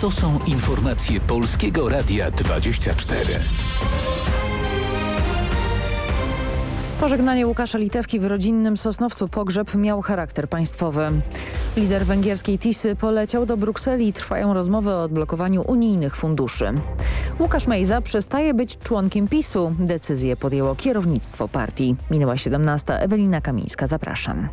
To są informacje Polskiego Radia 24. Pożegnanie Łukasza Litewki w rodzinnym Sosnowcu pogrzeb miał charakter państwowy. Lider węgierskiej TISY poleciał do Brukseli. Trwają rozmowy o odblokowaniu unijnych funduszy. Łukasz Mejza przestaje być członkiem PiSu. Decyzję podjęło kierownictwo partii. Minęła 17. Ewelina Kamińska. Zapraszam.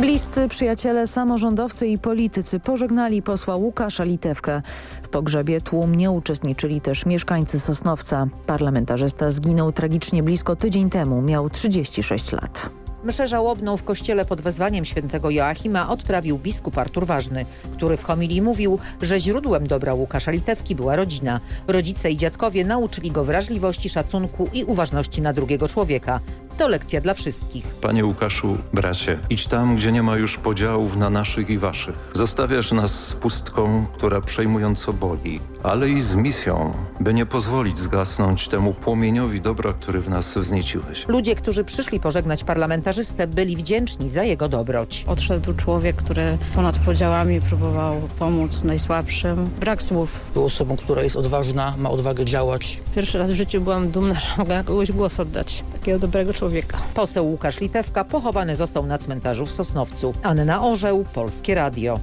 Bliscy przyjaciele, samorządowcy i politycy pożegnali posła Łukasza Litewkę. W pogrzebie tłum nie uczestniczyli też mieszkańcy Sosnowca. Parlamentarzysta zginął tragicznie blisko tydzień temu. Miał 36 lat. Mszę żałobną w kościele pod wezwaniem świętego Joachima odprawił biskup Artur Ważny, który w homilii mówił, że źródłem dobra Łukasza Litewki była rodzina. Rodzice i dziadkowie nauczyli go wrażliwości, szacunku i uważności na drugiego człowieka. To lekcja dla wszystkich. Panie Łukaszu, bracie, idź tam, gdzie nie ma już podziałów na naszych i waszych. Zostawiasz nas z pustką, która przejmująco boli, ale i z misją, by nie pozwolić zgasnąć temu płomieniowi dobra, który w nas wznieciłeś. Ludzie, którzy przyszli pożegnać parlamentarzystę, byli wdzięczni za jego dobroć. Odszedł człowiek, który ponad podziałami próbował pomóc najsłabszym. Brak słów. Był osobą, która jest odważna, ma odwagę działać. Pierwszy raz w życiu byłam dumna, że mogę kogoś głos oddać. Takiego dobrego człowieka. Poseł Łukasz Litewka pochowany został na cmentarzu w Sosnowcu. Anna Orzeł, Polskie Radio.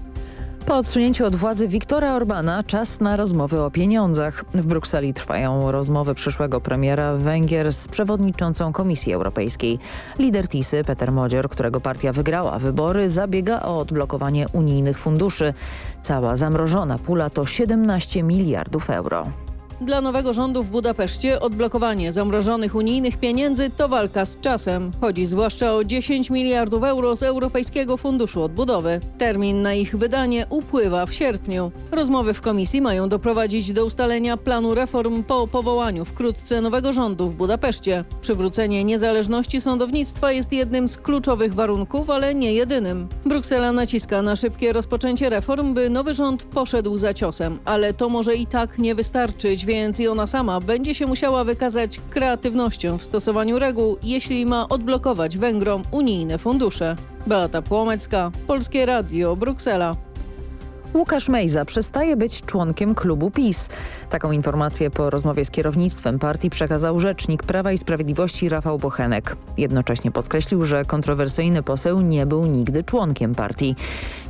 Po odsunięciu od władzy Viktora Orbana czas na rozmowy o pieniądzach. W Brukseli trwają rozmowy przyszłego premiera Węgier z przewodniczącą Komisji Europejskiej. Lider Tisy Peter Modzior, którego partia wygrała wybory, zabiega o odblokowanie unijnych funduszy. Cała zamrożona pula to 17 miliardów euro. Dla nowego rządu w Budapeszcie odblokowanie zamrożonych unijnych pieniędzy to walka z czasem. Chodzi zwłaszcza o 10 miliardów euro z Europejskiego Funduszu Odbudowy. Termin na ich wydanie upływa w sierpniu. Rozmowy w komisji mają doprowadzić do ustalenia planu reform po powołaniu wkrótce nowego rządu w Budapeszcie. Przywrócenie niezależności sądownictwa jest jednym z kluczowych warunków, ale nie jedynym. Bruksela naciska na szybkie rozpoczęcie reform, by nowy rząd poszedł za ciosem, ale to może i tak nie wystarczyć więc i ona sama będzie się musiała wykazać kreatywnością w stosowaniu reguł, jeśli ma odblokować Węgrom unijne fundusze. Beata Płomecka, Polskie Radio, Bruksela. Łukasz Mejza przestaje być członkiem klubu PiS. Taką informację po rozmowie z kierownictwem partii przekazał rzecznik Prawa i Sprawiedliwości Rafał Bochenek. Jednocześnie podkreślił, że kontrowersyjny poseł nie był nigdy członkiem partii.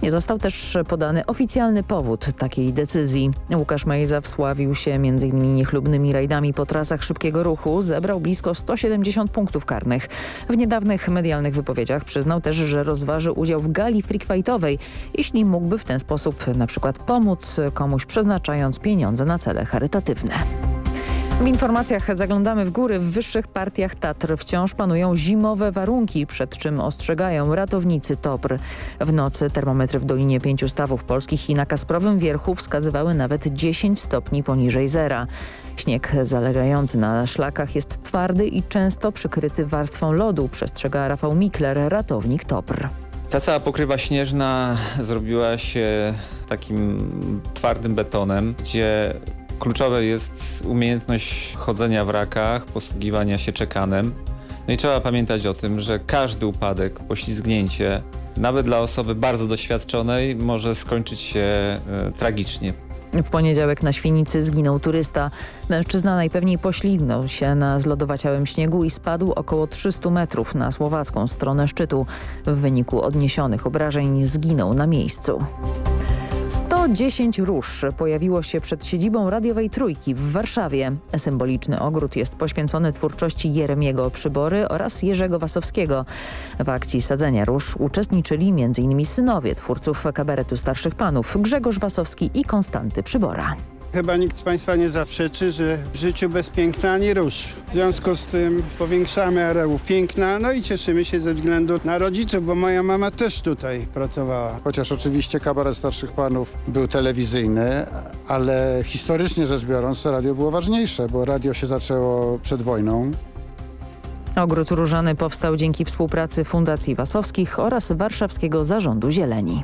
Nie został też podany oficjalny powód takiej decyzji. Łukasz Mejza wsławił się m.in. niechlubnymi rajdami po trasach szybkiego ruchu. Zebrał blisko 170 punktów karnych. W niedawnych medialnych wypowiedziach przyznał też, że rozważy udział w gali freakfightowej, jeśli mógłby w ten sposób na przykład pomóc komuś przeznaczając pieniądze na cele charytatywne. W informacjach zaglądamy w góry. W wyższych partiach Tatr wciąż panują zimowe warunki, przed czym ostrzegają ratownicy TOPR. W nocy termometry w Dolinie Pięciu Stawów Polskich i na Kasprowym Wierchu wskazywały nawet 10 stopni poniżej zera. Śnieg zalegający na szlakach jest twardy i często przykryty warstwą lodu, przestrzega Rafał Mikler, ratownik TOPR. Ta cała pokrywa śnieżna zrobiła się takim twardym betonem, gdzie kluczowe jest umiejętność chodzenia w rakach, posługiwania się czekanem. No i trzeba pamiętać o tym, że każdy upadek, poślizgnięcie, nawet dla osoby bardzo doświadczonej, może skończyć się e, tragicznie. W poniedziałek na Świnicy zginął turysta. Mężczyzna najpewniej poślizgnął się na zlodowaciałym śniegu i spadł około 300 metrów na słowacką stronę szczytu. W wyniku odniesionych obrażeń zginął na miejscu. 110 róż pojawiło się przed siedzibą radiowej Trójki w Warszawie. Symboliczny ogród jest poświęcony twórczości Jeremiego Przybory oraz Jerzego Wasowskiego. W akcji sadzenia róż uczestniczyli m.in. synowie twórców kabaretu Starszych Panów Grzegorz Wasowski i Konstanty Przybora. Chyba nikt z Państwa nie zaprzeczy, że w życiu bez piękna ani róż. W związku z tym powiększamy areów piękna, no i cieszymy się ze względu na rodziców, bo moja mama też tutaj pracowała. Chociaż oczywiście kabaret starszych panów był telewizyjny, ale historycznie rzecz biorąc to radio było ważniejsze, bo radio się zaczęło przed wojną. Ogród Różany powstał dzięki współpracy Fundacji Wasowskich oraz Warszawskiego Zarządu Zieleni.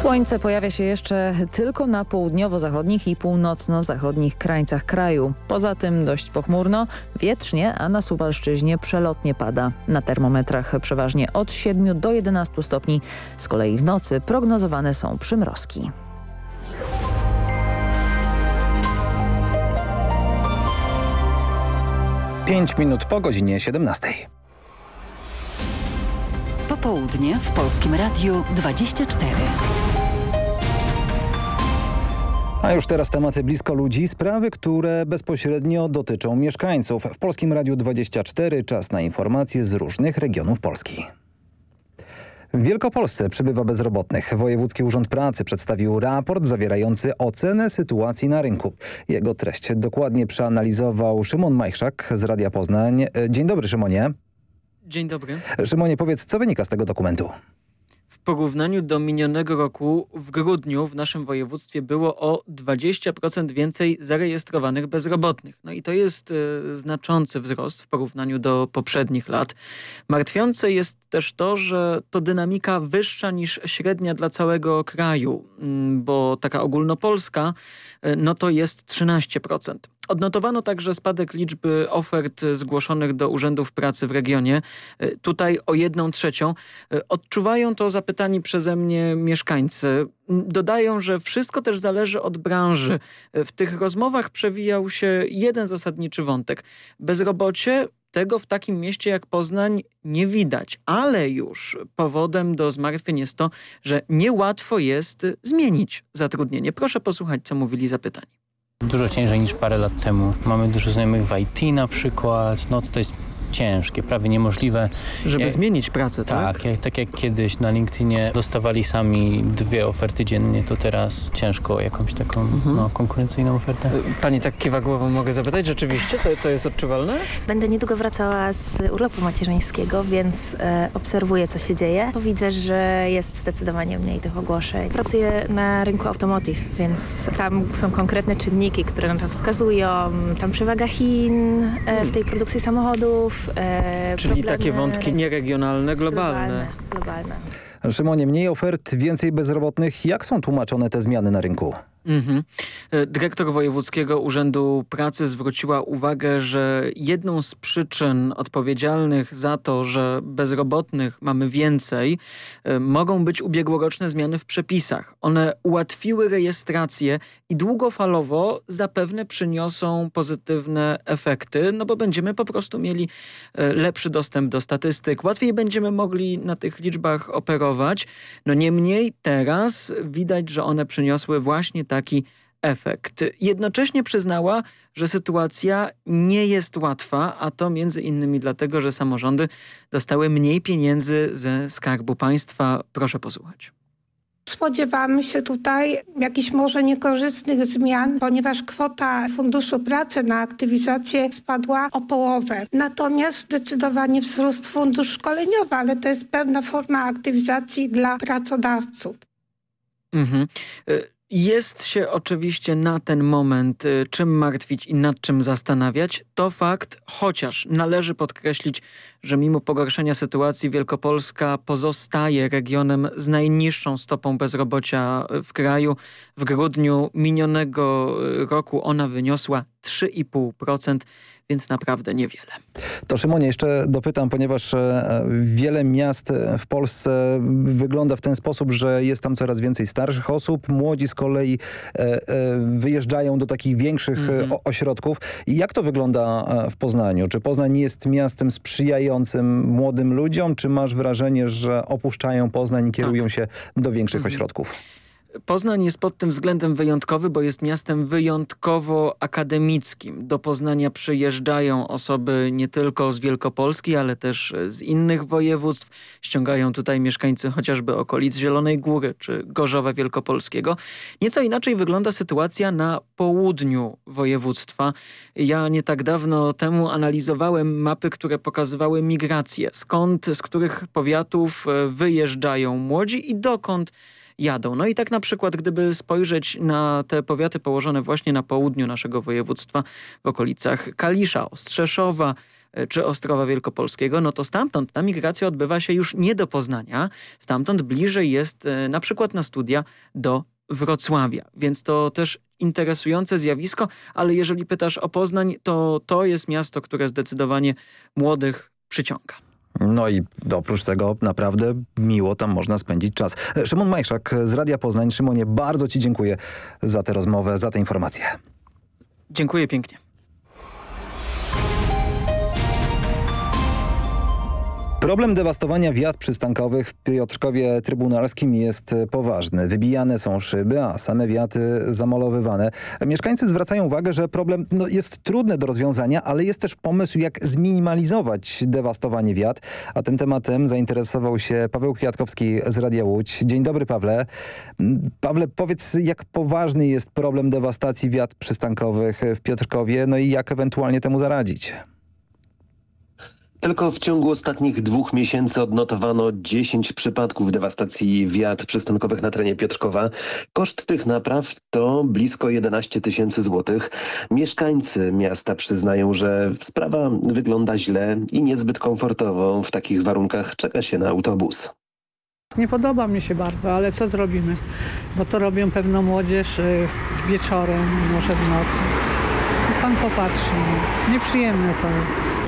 Słońce pojawia się jeszcze tylko na południowo-zachodnich i północno-zachodnich krańcach kraju. Poza tym dość pochmurno, wietrznie, a na Suwalszczyźnie przelotnie pada. Na termometrach przeważnie od 7 do 11 stopni. Z kolei w nocy prognozowane są przymrozki. Pięć minut po godzinie 17. Popołudnie w Polskim Radiu 24. A już teraz tematy blisko ludzi, sprawy, które bezpośrednio dotyczą mieszkańców. W Polskim Radiu 24 czas na informacje z różnych regionów Polski. W Wielkopolsce przybywa bezrobotnych. Wojewódzki Urząd Pracy przedstawił raport zawierający ocenę sytuacji na rynku. Jego treść dokładnie przeanalizował Szymon Majchrzak z Radia Poznań. Dzień dobry Szymonie. Dzień dobry. Szymonie, powiedz, co wynika z tego dokumentu? Porównaniu do minionego roku w grudniu w naszym województwie było o 20% więcej zarejestrowanych bezrobotnych. No i to jest y, znaczący wzrost w porównaniu do poprzednich lat. Martwiące jest też to, że to dynamika wyższa niż średnia dla całego kraju, bo taka ogólnopolska y, no to jest 13%. Odnotowano także spadek liczby ofert zgłoszonych do urzędów pracy w regionie. Tutaj o jedną trzecią. Odczuwają to zapytani przeze mnie mieszkańcy. Dodają, że wszystko też zależy od branży. W tych rozmowach przewijał się jeden zasadniczy wątek. Bezrobocie tego w takim mieście jak Poznań nie widać, ale już powodem do zmartwień jest to, że niełatwo jest zmienić zatrudnienie. Proszę posłuchać, co mówili zapytani. Dużo ciężej niż parę lat temu. Mamy dużo znajomych w IT na przykład. No to jest ciężkie, prawie niemożliwe. Żeby jak, zmienić pracę, tak? Tak, jak, tak jak kiedyś na LinkedInie dostawali sami dwie oferty dziennie, to teraz ciężko o jakąś taką mhm. no, konkurencyjną ofertę. Pani tak kiwa głową, mogę zapytać, rzeczywiście to, to jest odczuwalne? Będę niedługo wracała z urlopu macierzyńskiego, więc e, obserwuję, co się dzieje. Widzę, że jest zdecydowanie mniej tych ogłoszeń. Pracuję na rynku automotive, więc tam są konkretne czynniki, które na to wskazują. Tam przewaga Chin e, w tej produkcji samochodów, E, Czyli problemy... takie wątki nieregionalne, globalne. Globalne. globalne. Szymonie, mniej ofert, więcej bezrobotnych. Jak są tłumaczone te zmiany na rynku? Mhm. E, dyrektor Wojewódzkiego Urzędu Pracy zwróciła uwagę, że jedną z przyczyn odpowiedzialnych za to, że bezrobotnych mamy więcej, e, mogą być ubiegłoroczne zmiany w przepisach. One ułatwiły rejestrację i długofalowo zapewne przyniosą pozytywne efekty, no bo będziemy po prostu mieli e, lepszy dostęp do statystyk, łatwiej będziemy mogli na tych liczbach operować. No niemniej teraz widać, że one przyniosły właśnie taki efekt. Jednocześnie przyznała, że sytuacja nie jest łatwa, a to między innymi dlatego, że samorządy dostały mniej pieniędzy ze Skarbu Państwa. Proszę posłuchać. Spodziewamy się tutaj jakichś może niekorzystnych zmian, ponieważ kwota Funduszu Pracy na aktywizację spadła o połowę. Natomiast zdecydowanie wzrósł fundusz szkoleniowy, ale to jest pewna forma aktywizacji dla pracodawców. Mhm. Y jest się oczywiście na ten moment y, czym martwić i nad czym zastanawiać. To fakt, chociaż należy podkreślić, że mimo pogorszenia sytuacji Wielkopolska pozostaje regionem z najniższą stopą bezrobocia w kraju. W grudniu minionego y, roku ona wyniosła 3,5% więc naprawdę niewiele. To Szymonie, jeszcze dopytam, ponieważ e, wiele miast w Polsce wygląda w ten sposób, że jest tam coraz więcej starszych osób, młodzi z kolei e, e, wyjeżdżają do takich większych mhm. ośrodków. I jak to wygląda w Poznaniu? Czy Poznań jest miastem sprzyjającym młodym ludziom, czy masz wrażenie, że opuszczają Poznań i kierują tak. się do większych mhm. ośrodków? Poznań jest pod tym względem wyjątkowy, bo jest miastem wyjątkowo akademickim. Do Poznania przyjeżdżają osoby nie tylko z Wielkopolski, ale też z innych województw. Ściągają tutaj mieszkańcy chociażby okolic Zielonej Góry czy Gorzowa Wielkopolskiego. Nieco inaczej wygląda sytuacja na południu województwa. Ja nie tak dawno temu analizowałem mapy, które pokazywały migrację. Skąd, z których powiatów e, wyjeżdżają młodzi i dokąd jadą. No i tak na przykład, gdyby spojrzeć na te powiaty położone właśnie na południu naszego województwa, w okolicach Kalisza, Ostrzeszowa, e, czy Ostrowa Wielkopolskiego, no to stamtąd ta migracja odbywa się już nie do Poznania, stamtąd bliżej jest e, na przykład na studia do Wrocławia. Więc to też interesujące zjawisko, ale jeżeli pytasz o Poznań, to to jest miasto, które zdecydowanie młodych przyciąga. No i oprócz tego naprawdę miło tam można spędzić czas. Szymon Majszak z Radia Poznań. Szymonie, bardzo Ci dziękuję za tę rozmowę, za tę informację. Dziękuję pięknie. Problem dewastowania wiat przystankowych w Piotrkowie Trybunalskim jest poważny. Wybijane są szyby, a same wiaty zamalowywane. Mieszkańcy zwracają uwagę, że problem no, jest trudny do rozwiązania, ale jest też pomysł, jak zminimalizować dewastowanie wiat. A tym tematem zainteresował się Paweł Kwiatkowski z Radia Łódź. Dzień dobry, Pawle. Pawle, powiedz, jak poważny jest problem dewastacji wiat przystankowych w Piotrkowie, no i jak ewentualnie temu zaradzić? Tylko w ciągu ostatnich dwóch miesięcy odnotowano 10 przypadków dewastacji wiat przystankowych na terenie Piotrkowa. Koszt tych napraw to blisko 11 tysięcy złotych. Mieszkańcy miasta przyznają, że sprawa wygląda źle i niezbyt komfortowo. W takich warunkach czeka się na autobus. Nie podoba mi się bardzo, ale co zrobimy? Bo to robią pewno młodzież y, wieczorem, może w nocy. Pan popatrzy, nieprzyjemne to.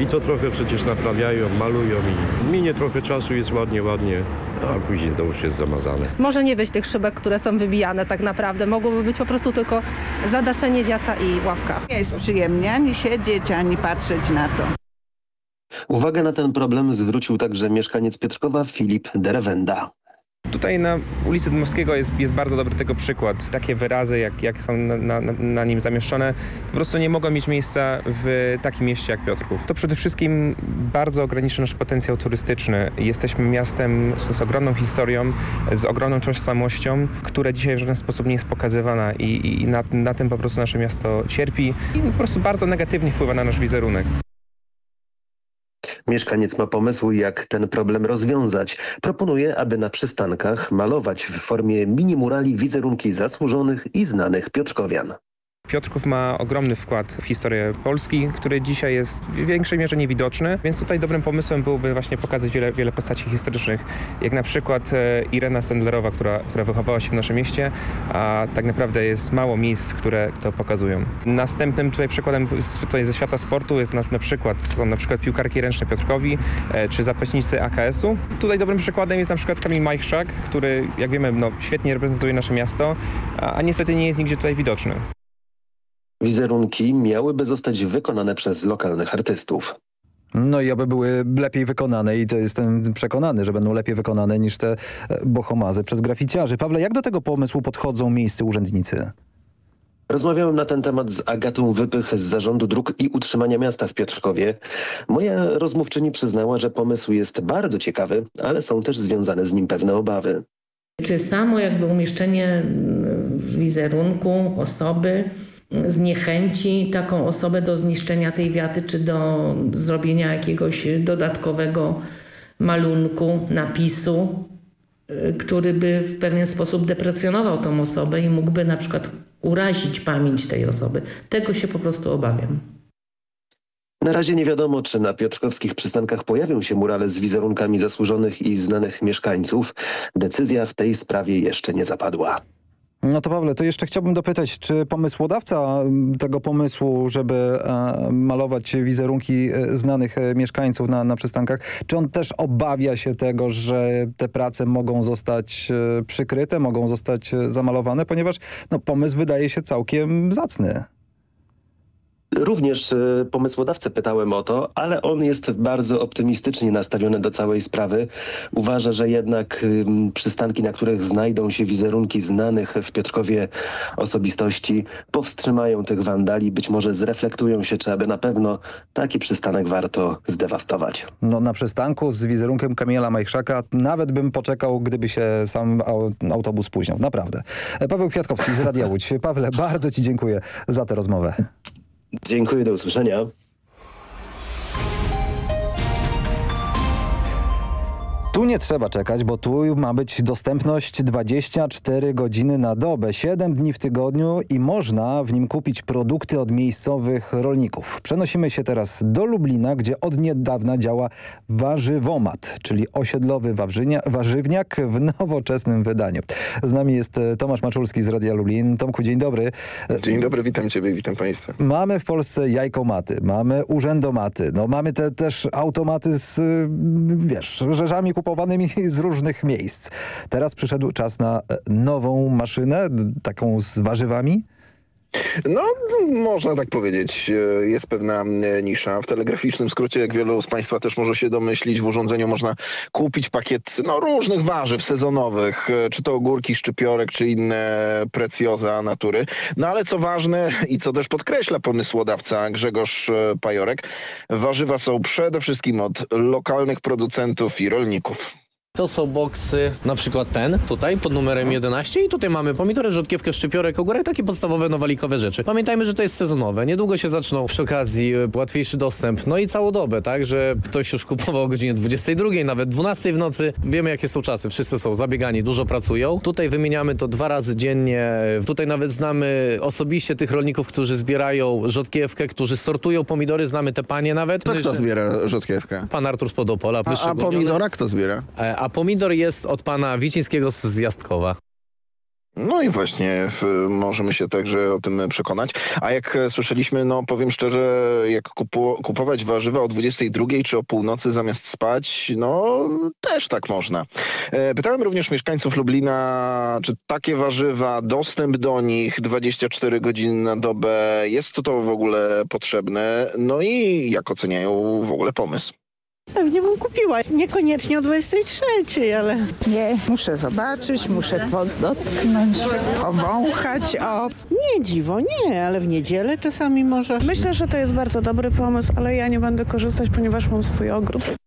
I to trochę przecież naprawiają, malują i minie trochę czasu, jest ładnie, ładnie, a później to już jest zamazane. Może nie być tych szybek, które są wybijane tak naprawdę. Mogłoby być po prostu tylko zadaszenie wiata i ławka. Nie jest przyjemnie ani siedzieć, ani patrzeć na to. Uwagę na ten problem zwrócił także mieszkaniec Piotrkowa Filip Derewenda. Tutaj na ulicy Dmowskiego jest, jest bardzo dobry tego przykład. Takie wyrazy, jak, jak są na, na, na, nim zamieszczone, po prostu nie mogą mieć miejsca w takim mieście jak Piotrków. To przede wszystkim bardzo ogranicza nasz potencjał turystyczny. Jesteśmy miastem z, z ogromną historią, z ogromną tożsamością, która dzisiaj w żaden sposób nie jest pokazywana i, i na, na tym po prostu nasze miasto cierpi i po prostu bardzo negatywnie wpływa na nasz wizerunek. Mieszkaniec ma pomysł, jak ten problem rozwiązać. Proponuje, aby na przystankach malować w formie mini-murali wizerunki zasłużonych i znanych Piotrkowian. Piotrków ma ogromny wkład w historię Polski, który dzisiaj jest w większej mierze niewidoczny, więc tutaj dobrym pomysłem byłoby właśnie pokazać wiele, wiele postaci historycznych, jak na przykład e, Irena Sendlerowa, która, która wychowała się w naszym mieście, a tak naprawdę jest mało miejsc, które to pokazują. Następnym tutaj przykładem tutaj ze świata sportu jest na, na przykład, są na przykład piłkarki ręczne Piotrkowi, e, czy zapaśnicy AKS-u. Tutaj dobrym przykładem jest na przykład Kamil Majchrzak, który jak wiemy no, świetnie reprezentuje nasze miasto, a, a niestety nie jest nigdzie tutaj widoczny. Wizerunki miałyby zostać wykonane przez lokalnych artystów. No i aby były lepiej wykonane i to jestem przekonany, że będą lepiej wykonane niż te e, bohomazy przez graficiarzy. Pawle, jak do tego pomysłu podchodzą miejscy urzędnicy? Rozmawiałem na ten temat z Agatą Wypych z Zarządu Dróg i Utrzymania Miasta w Piotrkowie. Moja rozmówczyni przyznała, że pomysł jest bardzo ciekawy, ale są też związane z nim pewne obawy. Czy samo jakby umieszczenie w wizerunku osoby zniechęci taką osobę do zniszczenia tej wiaty, czy do zrobienia jakiegoś dodatkowego malunku, napisu, y, który by w pewien sposób deprecjonował tą osobę i mógłby na przykład urazić pamięć tej osoby. Tego się po prostu obawiam. Na razie nie wiadomo, czy na piotrkowskich przystankach pojawią się murale z wizerunkami zasłużonych i znanych mieszkańców. Decyzja w tej sprawie jeszcze nie zapadła. No to Pawle, to jeszcze chciałbym dopytać, czy pomysłodawca tego pomysłu, żeby e, malować wizerunki e, znanych e, mieszkańców na, na przystankach, czy on też obawia się tego, że te prace mogą zostać przykryte, mogą zostać zamalowane, ponieważ no, pomysł wydaje się całkiem zacny. Również y, pomysłodawcę pytałem o to, ale on jest bardzo optymistycznie nastawiony do całej sprawy. Uważa, że jednak przystanki, na których znajdą się wizerunki znanych w Piotrkowie osobistości, powstrzymają tych wandali, być może zreflektują się, czy aby na pewno taki przystanek warto zdewastować. No na przystanku z wizerunkiem Kamila Majchrzaka nawet bym poczekał, gdyby się sam autobus spóźniał. Naprawdę. Paweł Kwiatkowski z Radia Łódź. Pawle, bardzo Ci dziękuję za tę rozmowę. Dziękuję, do usłyszenia. Tu nie trzeba czekać, bo tu ma być dostępność 24 godziny na dobę, 7 dni w tygodniu i można w nim kupić produkty od miejscowych rolników. Przenosimy się teraz do Lublina, gdzie od niedawna działa warzywomat, czyli osiedlowy warzywniak w nowoczesnym wydaniu. Z nami jest e, Tomasz Maczulski z Radia Lublin. Tomku, dzień dobry. Dzień dobry, witam Ciebie i witam Państwa. Mamy w Polsce jajkomaty, mamy urzędomaty, no mamy te też automaty z, wiesz, rzeczami kupowanymi z różnych miejsc. Teraz przyszedł czas na e, nową maszynę, taką z warzywami? No, można tak powiedzieć. E, jest pewna e, nisza. W telegraficznym skrócie, jak wielu z Państwa też może się domyślić, w urządzeniu można kupić pakiet no, różnych warzyw sezonowych, czy to ogórki, szczypiorek, czy inne precjoza natury. No ale co ważne i co też podkreśla pomysłodawca Grzegorz Pajorek, warzywa są przede wszystkim od lokalnych producentów i rolników. To są boksy, na przykład ten tutaj pod numerem 11 i tutaj mamy pomidory, rzodkiewkę, szczypiorek, ogórek, takie podstawowe, nowalikowe rzeczy. Pamiętajmy, że to jest sezonowe. Niedługo się zaczną przy okazji e, łatwiejszy dostęp. No i całą dobę, tak, że ktoś już kupował o godzinie 22, nawet 12 w nocy. Wiemy jakie są czasy. Wszyscy są zabiegani, dużo pracują. Tutaj wymieniamy to dwa razy dziennie. Tutaj nawet znamy osobiście tych rolników, którzy zbierają rzodkiewkę, którzy sortują pomidory. Znamy te panie nawet. To kto zbiera rzodkiewkę? Pan Artur z Podopola. A, a pomidora kto zbiera? E, a pomidor jest od pana Wicińskiego z Jastkowa. No i właśnie możemy się także o tym przekonać. A jak słyszeliśmy, no powiem szczerze, jak kupu kupować warzywa o 22 czy o północy zamiast spać, no też tak można. E, pytałem również mieszkańców Lublina, czy takie warzywa, dostęp do nich 24 godziny na dobę, jest to w ogóle potrzebne? No i jak oceniają w ogóle pomysł? Pewnie bym kupiła. Niekoniecznie o 23, ale... Nie, muszę zobaczyć, muszę dotknąć, powąchać, o... Nie dziwo, nie, ale w niedzielę czasami może. Myślę, że to jest bardzo dobry pomysł, ale ja nie będę korzystać, ponieważ mam swój ogród.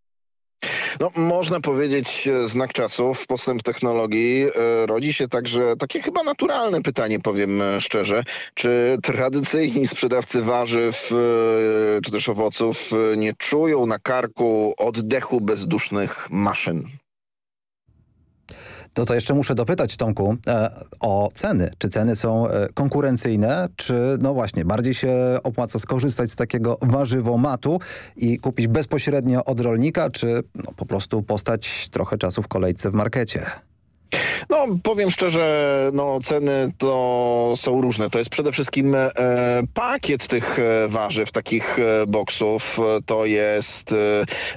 No, można powiedzieć e, znak czasów, postęp technologii. E, rodzi się także takie chyba naturalne pytanie, powiem e, szczerze. Czy tradycyjni sprzedawcy warzyw czy też owoców nie czują na karku oddechu bezdusznych maszyn? To to jeszcze muszę dopytać Tomku e, o ceny. Czy ceny są e, konkurencyjne, czy no właśnie bardziej się opłaca skorzystać z takiego warzywomatu i kupić bezpośrednio od rolnika, czy no, po prostu postać trochę czasu w kolejce w markecie? No, powiem szczerze, no, ceny to są różne. To jest przede wszystkim e, pakiet tych e, warzyw, takich e, boksów. To jest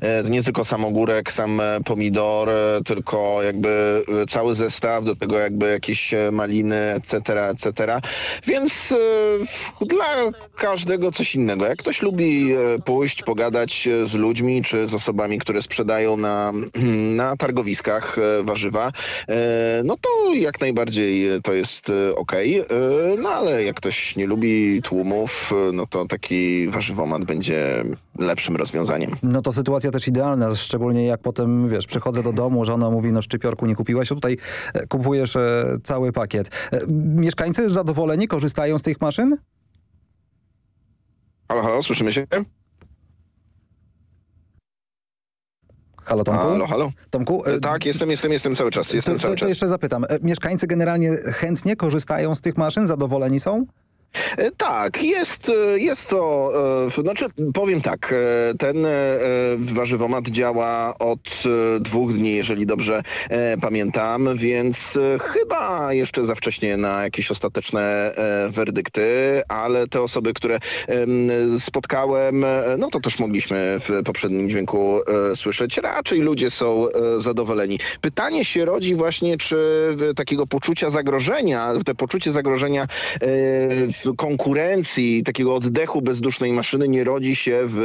e, nie tylko sam ogórek, sam pomidor, tylko jakby cały zestaw, do tego jakby jakieś maliny, etc., etc. Więc e, dla każdego coś innego. Jak ktoś lubi e, pójść, pogadać z ludźmi, czy z osobami, które sprzedają na, na targowiskach warzywa, no to jak najbardziej to jest e, ok. E, no ale jak ktoś nie lubi tłumów, e, no to taki warzywomat będzie lepszym rozwiązaniem. No to sytuacja też idealna, szczególnie jak potem, wiesz, przychodzę do domu, żona mówi, no szczypiorku nie kupiłaś, a tutaj kupujesz cały pakiet. Mieszkańcy zadowoleni korzystają z tych maszyn? Halo, halo, słyszymy się? Halo Tomku? Halo, halo. Tomku? E, tak, jestem, jestem, jestem cały czas. Jestem to, cały to, czas. to jeszcze zapytam. E, mieszkańcy generalnie chętnie korzystają z tych maszyn? Zadowoleni są? E, tak, jest, e, jest to, e, znaczy powiem tak, ten warzywomat działa od dwóch dni, jeżeli dobrze pamiętam, więc chyba jeszcze za wcześnie na jakieś ostateczne werdykty, ale te osoby, które spotkałem, no to też mogliśmy w poprzednim dźwięku słyszeć, raczej ludzie są zadowoleni. Pytanie się rodzi właśnie, czy takiego poczucia zagrożenia, te poczucie zagrożenia konkurencji, takiego oddechu bezdusznej maszyny nie rodzi się w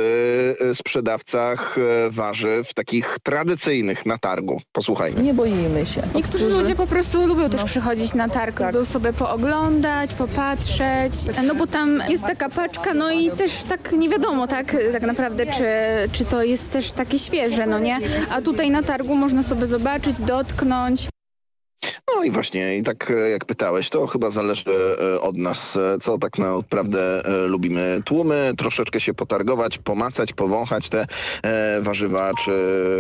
e, sprzedawcach e, warzyw takich tradycyjnych na targu. Posłuchajmy. Nie boimy się. Niektórzy ludzie po prostu lubią też no. przychodzić na targ, tak. lubią sobie pooglądać, popatrzeć, no bo tam jest taka paczka, no i też tak nie wiadomo tak, tak naprawdę, czy, czy to jest też takie świeże, no nie? A tutaj na targu można sobie zobaczyć, dotknąć. No i właśnie, i tak e, jak pytałeś, to chyba zależy e, od nas, e, co tak naprawdę lubimy. Tłumy, troszeczkę się potargować, pomacać, powąchać te warzywa, czy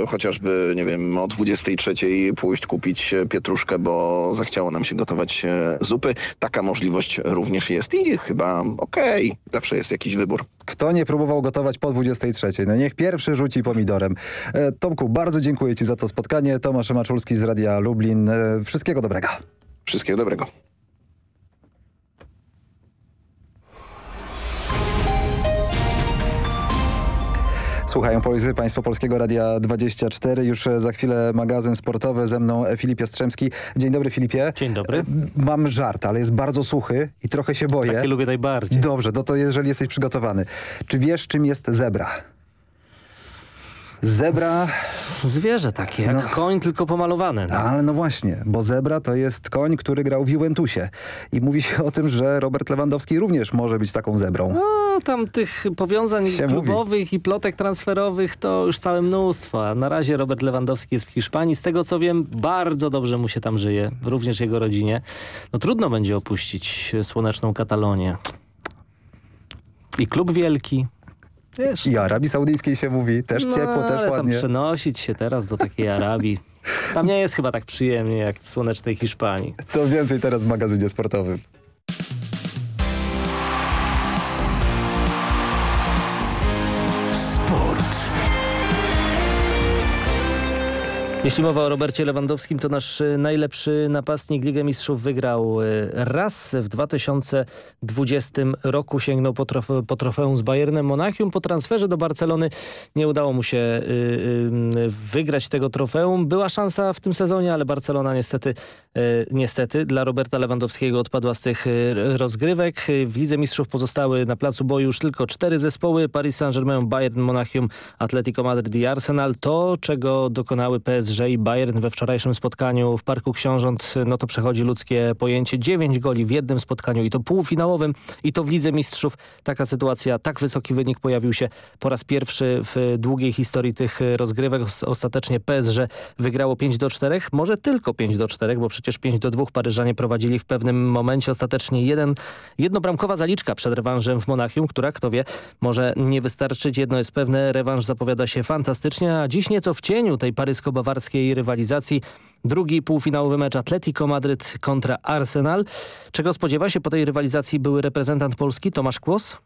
chociażby, nie wiem, o 23 pójść kupić pietruszkę, bo zachciało nam się gotować zupy. Taka możliwość również jest i chyba okej, zawsze jest jakiś wybór. Kto nie próbował gotować po 23? No niech pierwszy rzuci pomidorem. Tomku, bardzo dziękuję Ci za to spotkanie. Tomasz Maczulski z Radia Lublin. Wszystkiego dobrego. Wszystkiego dobrego. Słuchają Państwo Polskiego Radia 24. Już e, za chwilę magazyn sportowy. Ze mną e, Filip Jastrzębski. Dzień dobry Filipie. Dzień dobry. E, Mam żart, ale jest bardzo suchy i trochę się boję. Takie lubię najbardziej. Dobrze, no to jeżeli jesteś przygotowany. Czy wiesz czym jest zebra? Zebra... Zwierzę takie, jak koń, tylko pomalowane. No. Ale no właśnie, bo zebra to jest koń, który grał w Juventusie. I mówi się o tym, że Robert Lewandowski również może być taką zebrą. No, tam tych powiązań Się klubowych i plotek transferowych to już całe mnóstwo. A na razie Robert Lewandowski jest w Hiszpanii. Z tego co wiem, bardzo dobrze mu się tam żyje. Również jego rodzinie. No trudno będzie opuścić słoneczną Katalonię. I klub wielki. Wiesz, I Arabii Saudyjskiej się mówi. Też no, ciepło, też ładnie. tam przenosić się teraz do takiej Arabii. Tam nie jest chyba tak przyjemnie jak w słonecznej Hiszpanii. To więcej teraz w magazynie sportowym. Jeśli mowa o Robercie Lewandowskim, to nasz y, najlepszy napastnik Ligę Mistrzów wygrał y, raz w 2020 roku. Sięgnął po, trofe, po trofeum z Bayernem Monachium. Po transferze do Barcelony nie udało mu się y, wygrać tego trofeum. Była szansa w tym sezonie, ale Barcelona niestety, niestety dla Roberta Lewandowskiego odpadła z tych rozgrywek. W Lidze Mistrzów pozostały na placu boju już tylko cztery zespoły. Paris Saint-Germain, Bayern Monachium, Atletico Madryt i Arsenal. To, czego dokonały PSG i Bayern we wczorajszym spotkaniu w Parku Książąt, no to przechodzi ludzkie pojęcie. Dziewięć goli w jednym spotkaniu i to półfinałowym i to w Lidze Mistrzów. Taka sytuacja, tak wysoki wynik pojawił się po raz pierwszy w długiej historii tych rozgrywek. Os- Ostatecznie PSG wygrało 5 do 4, może tylko 5 do 4, bo przecież 5 do 2 Paryżanie prowadzili w pewnym momencie. Ostatecznie jeden, jednobramkowa zaliczka przed rewanżem w Monachium, która, kto wie, może nie wystarczyć. Jedno jest pewne, rewanż zapowiada się fantastycznie, a dziś nieco w cieniu tej parysko-bawarskiej rywalizacji. Drugi półfinałowy mecz Atletico Madryt kontra Arsenal. Czego spodziewa się po tej rywalizacji były reprezentant Polski Tomasz Kłos?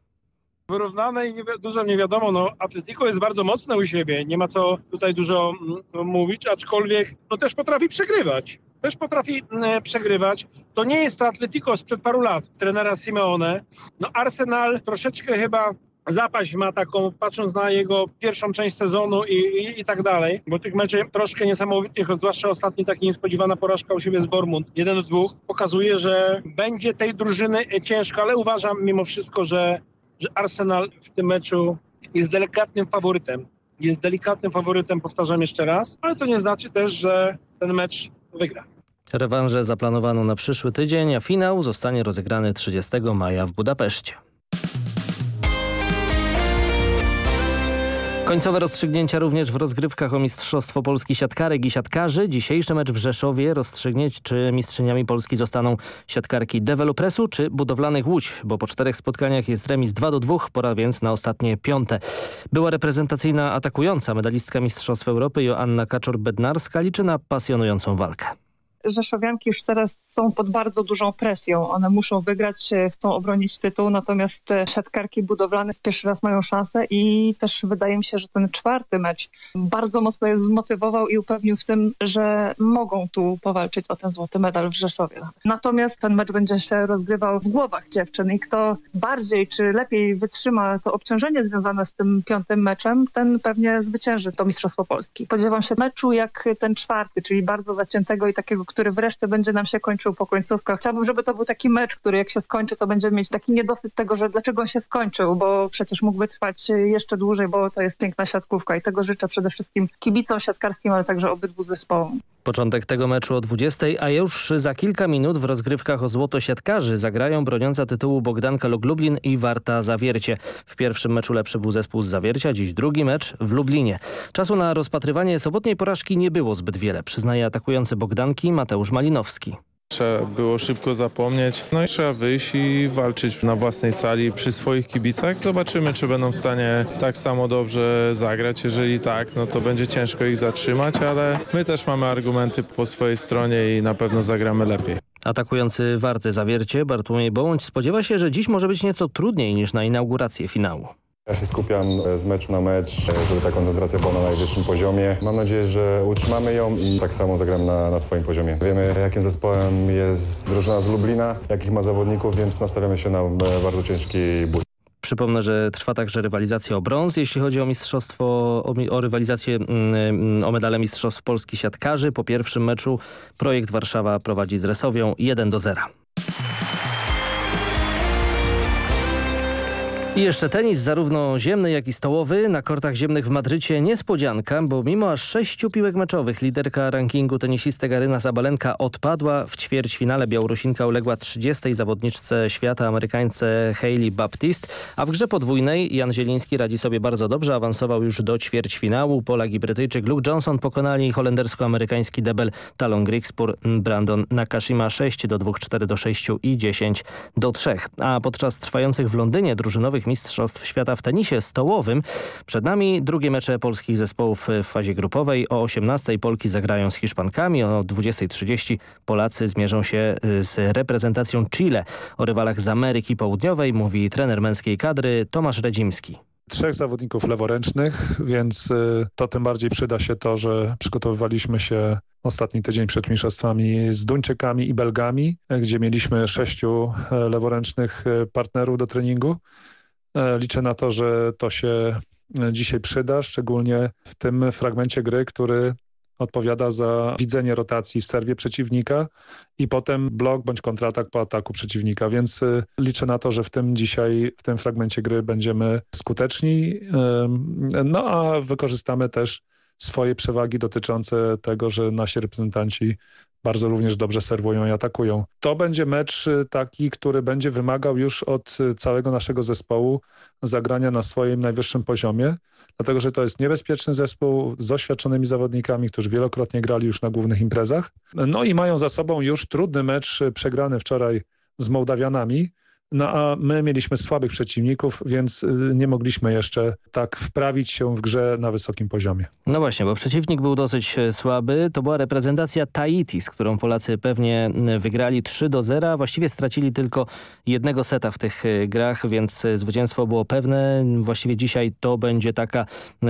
wyrównane i nie, dużo nie wiadomo. No, Atletico jest bardzo mocne u siebie, nie ma co tutaj dużo mm, mówić, aczkolwiek no, też potrafi przegrywać. Też potrafi mm, przegrywać. To nie jest to Atletico sprzed paru lat, trenera Simeone. No Arsenal troszeczkę chyba zapaść ma taką, patrząc na jego pierwszą część sezonu i, i, i tak dalej, bo tych meczy troszkę niesamowitych, zwłaszcza ostatni taki niespodziewana porażka u siebie z Bormund, jeden do dwóch, pokazuje, że będzie tej drużyny ciężko, ale uważam mimo wszystko, że że Arsenal w tym meczu jest delikatnym faworytem. Jest delikatnym faworytem, powtarzam jeszcze raz, ale to nie znaczy też, że ten mecz wygra. Rewanże zaplanowano na przyszły tydzień, a finał zostanie rozegrany 30 maja w Budapeszcie. Końcowe rozstrzygnięcia również w rozgrywkach o Mistrzostwo Polski Siatkarek i Siatkarzy. Dzisiejszy mecz w Rzeszowie rozstrzygnieć, czy mistrzyniami Polski zostaną siatkarki Developresu czy Budowlanych Łódź, bo po czterech spotkaniach jest remis 2 do 2, pora więc na ostatnie piąte. Była reprezentacyjna atakująca medalistka Mistrzostw Europy Joanna Kaczor-Bednarska liczy na pasjonującą walkę. Rzeszowianki już teraz są pod bardzo dużą presją. One muszą wygrać, e, chcą obronić tytuł, natomiast te siatkarki budowlane pierwszy raz mają szansę i też wydaje mi się, że ten czwarty mecz bardzo mocno je zmotywował i upewnił w tym, że mogą tu powalczyć o ten złoty medal w Rzeszowie. Natomiast ten mecz będzie się rozgrywał w głowach dziewczyn i kto bardziej czy lepiej wytrzyma to obciążenie związane z tym piątym meczem, ten pewnie zwycięży to Mistrzostwo Polski. Spodziewam się meczu jak ten czwarty, czyli bardzo zaciętego i takiego, który wreszcie będzie nam się kończył po końcówkach. Chciałabym, żeby to był taki mecz, który jak się skończy, to będziemy mieć taki niedosyt tego, że dlaczego on się skończył, bo przecież mógłby trwać jeszcze dłużej, bo to jest piękna siatkówka i tego życzę przede wszystkim kibicom siatkarskim, ale także obydwu zespołom. Początek tego meczu o 20, a już za kilka minut w rozgrywkach o złoto siatkarzy zagrają broniąca tytułu Bogdanka Lublin i Warta Zawiercie. W pierwszym meczu lepszy był zespół z Zawiercia, dziś drugi mecz w Lublinie. Czasu na rozpatrywanie sobotniej porażki nie było zbyt wiele, przyznaje atakujący Bogdanki Mateusz Malinowski. Trzeba było szybko zapomnieć. No i trzeba wyjść i walczyć na własnej sali przy swoich kibicach. Zobaczymy, czy będą w stanie tak samo dobrze zagrać. Jeżeli tak, no to będzie ciężko ich zatrzymać, ale my też mamy argumenty po swojej stronie i na pewno zagramy lepiej. Atakujący Warty Zawiercie Bartłomiej Bołądź spodziewa się, że dziś może być nieco trudniej niż na inaugurację finału. Ja się skupiam z meczu na mecz, żeby ta koncentracja była na najwyższym poziomie. Mam nadzieję, że utrzymamy ją i tak samo zagram na, na swoim poziomie. Wiemy, jakim zespołem jest drużyna z Lublina, jakich ma zawodników, więc nastawiamy się na bardzo ciężki bój. Przypomnę, że trwa także rywalizacja o brąz, jeśli chodzi o mistrzostwo, o, o rywalizację mm, o medale Mistrzostw Polski siatkarzy. Po pierwszym meczu projekt Warszawa prowadzi z Resowią 1 do 0. I jeszcze tenis, zarówno ziemny, jak i stołowy. Na kortach ziemnych w Madrycie niespodzianka, bo mimo aż sześciu piłek meczowych liderka rankingu tenisistek Aryna Zabalenka odpadła. W ćwierćfinale Białorusinka uległa 30. zawodniczce świata Amerykańce Hailey Baptist, a w grze podwójnej Jan Zieliński radzi sobie bardzo dobrze, awansował już do ćwierćfinału. Polak i Brytyjczyk Luke Johnson pokonali holendersko-amerykański debel Talon Grigspur Brandon Nakashima 6 do 2, 4 do 6 i 10 do 3. A podczas trwających w Londynie drużynowych Mistrzostw Świata w tenisie stołowym. Przed nami drugie mecze polskich zespołów w fazie grupowej. O 18 Polki zagrają z Hiszpankami, o 20.30 Polacy zmierzą się y, z reprezentacją Chile. O rywalach z Ameryki Południowej mówi trener męskiej kadry Tomasz Redzimski trzech zawodników leworęcznych, więc y, to tym bardziej przyda się to, że przygotowywaliśmy się ostatni tydzień przed mistrzostwami z Duńczykami i Belgami, gdzie mieliśmy sześciu e, leworęcznych partnerów do treningu. E, liczę na to, że to się e, dzisiaj przyda, szczególnie w tym fragmencie gry, który odpowiada za widzenie rotacji w serwie przeciwnika i potem blok bądź kontratak po ataku przeciwnika, więc e, liczę na to, że w tym dzisiaj, w tym fragmencie gry będziemy skuteczni, no a wykorzystamy też swoje przewagi dotyczące tego, że nasi reprezentanci bardzo również dobrze serwują i atakują. To będzie mecz y, taki, który będzie wymagał już od y, całego naszego zespołu zagrania na swoim najwyższym poziomie, dlatego że to jest niebezpieczny zespół z doświadczonymi zawodnikami, którzy wielokrotnie grali już na głównych imprezach. No i mają za sobą już trudny mecz y, przegrany wczoraj z Mołdawianami, no a my mieliśmy słabych przeciwników, więc y, nie mogliśmy jeszcze tak wprawić się w grze na wysokim poziomie. No właśnie, bo przeciwnik był dosyć e, słaby. To była reprezentacja Tahiti, z którą Polacy pewnie wygrali 3 do 0. Właściwie stracili tylko jednego seta w tych e, grach, więc e, zwycięstwo było pewne. Właściwie dzisiaj to będzie taka,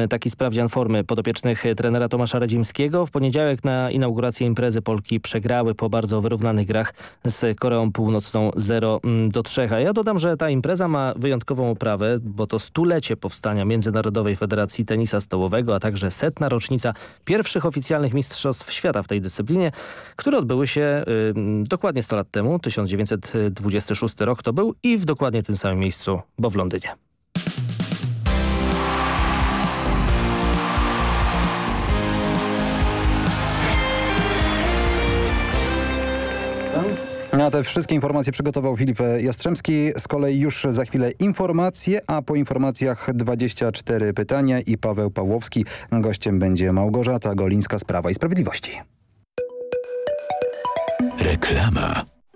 taki sprawdzian formy podopiecznych trenera Tomasza Radzimskiego. W poniedziałek na inaugurację imprezy Polki przegrały po bardzo wyrównanych grach z Koreą Północną 0 do 3. A ja dodam, że ta impreza ma wyjątkową oprawę, bo to stulecie powstania Międzynarodowej Federacji Tenisa Stołowego, a także setna rocznica pierwszych oficjalnych mistrzostw świata w tej dyscyplinie, które odbyły się y, dokładnie 100 lat temu, 1926 rok to był i w dokładnie tym samym miejscu, bo w Londynie. A te wszystkie informacje przygotował Filip Jastrzębski. Z kolei już za chwilę informacje, a po informacjach 24 pytania i Paweł Pawłowski. Gościem będzie Małgorzata Golińska z Prawa i Sprawiedliwości. Reklama.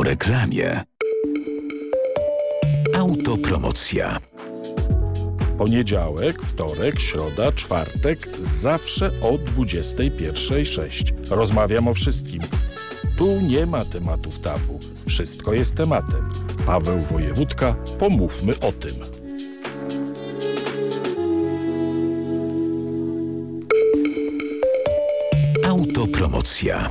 Po reklamie. Autopromocja. Poniedziałek, wtorek, środa, czwartek, zawsze o 21.06. Rozmawiam o wszystkim. Tu nie ma tematów tabu. Wszystko jest tematem. Paweł Wojewódka, pomówmy o tym. Autopromocja.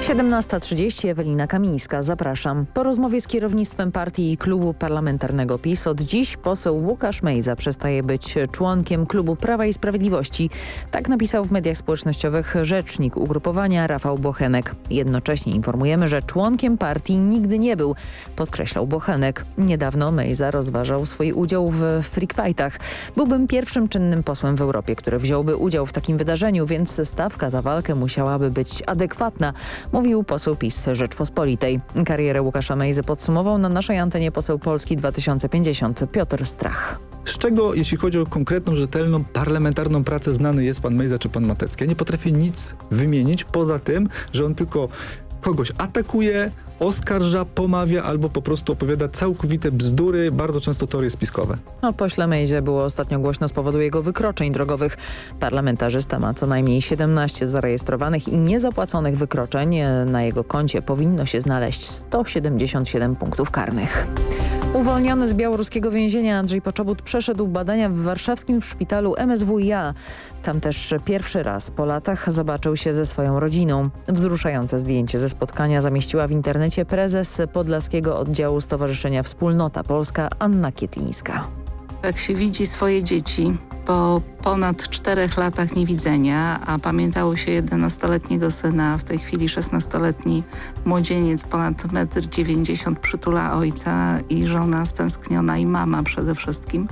17.30 Ewelina Kamińska, zapraszam. Po rozmowie z kierownictwem partii i klubu parlamentarnego PiS od dziś poseł Łukasz Mejza przestaje być członkiem klubu Prawa i Sprawiedliwości. Tak napisał w mediach społecznościowych rzecznik ugrupowania Rafał Bochenek. Jednocześnie informujemy, że członkiem partii nigdy nie był, podkreślał Bochenek. Niedawno Mejza rozważał swój udział w freak fightach. Byłbym pierwszym czynnym posłem w Europie, który wziąłby udział w takim wydarzeniu, więc stawka za walkę musiałaby być adekwatna mówił poseł PiS Rzeczpospolitej. Karierę Łukasza Mejzy podsumował na naszej antenie poseł Polski 2050 Piotr Strach. Z czego, jeśli chodzi o konkretną, rzetelną, parlamentarną pracę, znany jest pan Mejza czy pan Matecki? Ja nie potrafię nic wymienić poza tym, że on tylko kogoś atakuje, oskarża, pomawia albo po prostu opowiada całkowite bzdury, bardzo często teorie spiskowe. O pośle Mejzie było ostatnio głośno z powodu jego wykroczeń drogowych. Parlamentarzysta ma co najmniej 17 zarejestrowanych i niezapłaconych wykroczeń. Na jego koncie powinno się znaleźć 177 punktów karnych. Uwolniony z białoruskiego więzienia Andrzej Poczobut przeszedł badania w warszawskim szpitalu MSWiA. Tam też pierwszy raz po latach zobaczył się ze swoją rodziną. Wzruszające zdjęcie ze spotkania zamieściła w internecie prezes Podlaskiego Oddziału Stowarzyszenia Wspólnota Polska Anna Kietlińska. Jak się widzi swoje dzieci po ponad czterech latach niewidzenia, a pamiętało się 11-letniego syna, w tej chwili 16-letni młodzieniec, ponad 1,90 m przytula ojca i żona stęskniona i mama przede wszystkim,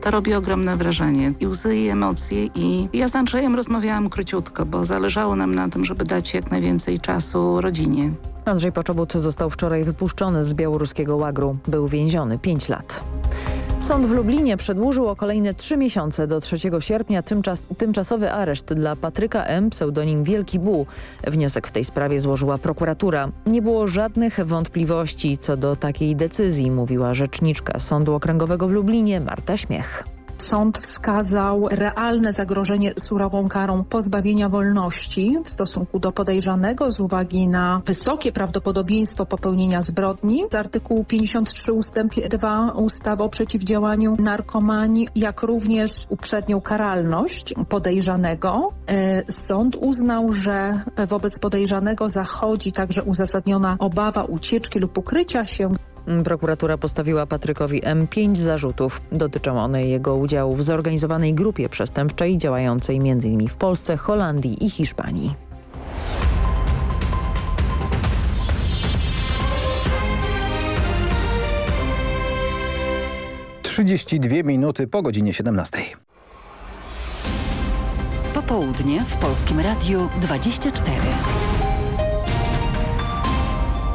to robi ogromne wrażenie. I łzy, i emocje. I ja z Andrzejem rozmawiałam króciutko, bo zależało nam na tym, żeby dać jak najwięcej czasu rodzinie. Andrzej Poczobut został wczoraj wypuszczony z białoruskiego łagru. Był więziony 5 lat. Sąd w Lublinie przedłużył o kolejne trzy miesiące do 3 sierpnia tymczas, tymczasowy areszt dla Patryka M., pseudonim Wielki Bu. Wniosek w tej sprawie złożyła prokuratura. Nie było żadnych wątpliwości co do takiej decyzji, mówiła rzeczniczka Sądu Okręgowego w Lublinie Marta Śmiech. Sąd wskazał realne zagrożenie surową karą pozbawienia wolności w stosunku do podejrzanego z uwagi na wysokie prawdopodobieństwo popełnienia zbrodni z artykułu 53 ustęp 2 ustawy o przeciwdziałaniu narkomanii, jak również uprzednią karalność podejrzanego. Sąd uznał, że wobec podejrzanego zachodzi także uzasadniona obawa ucieczki lub ukrycia się. Prokuratura postawiła Patrykowi M. pięć zarzutów. Dotyczą one jego udziału w zorganizowanej grupie przestępczej działającej m.in. w Polsce, Holandii i Hiszpanii. Trzydzieści dwie minuty po godzinie 17. Popołudnie w Polskim Radiu 24.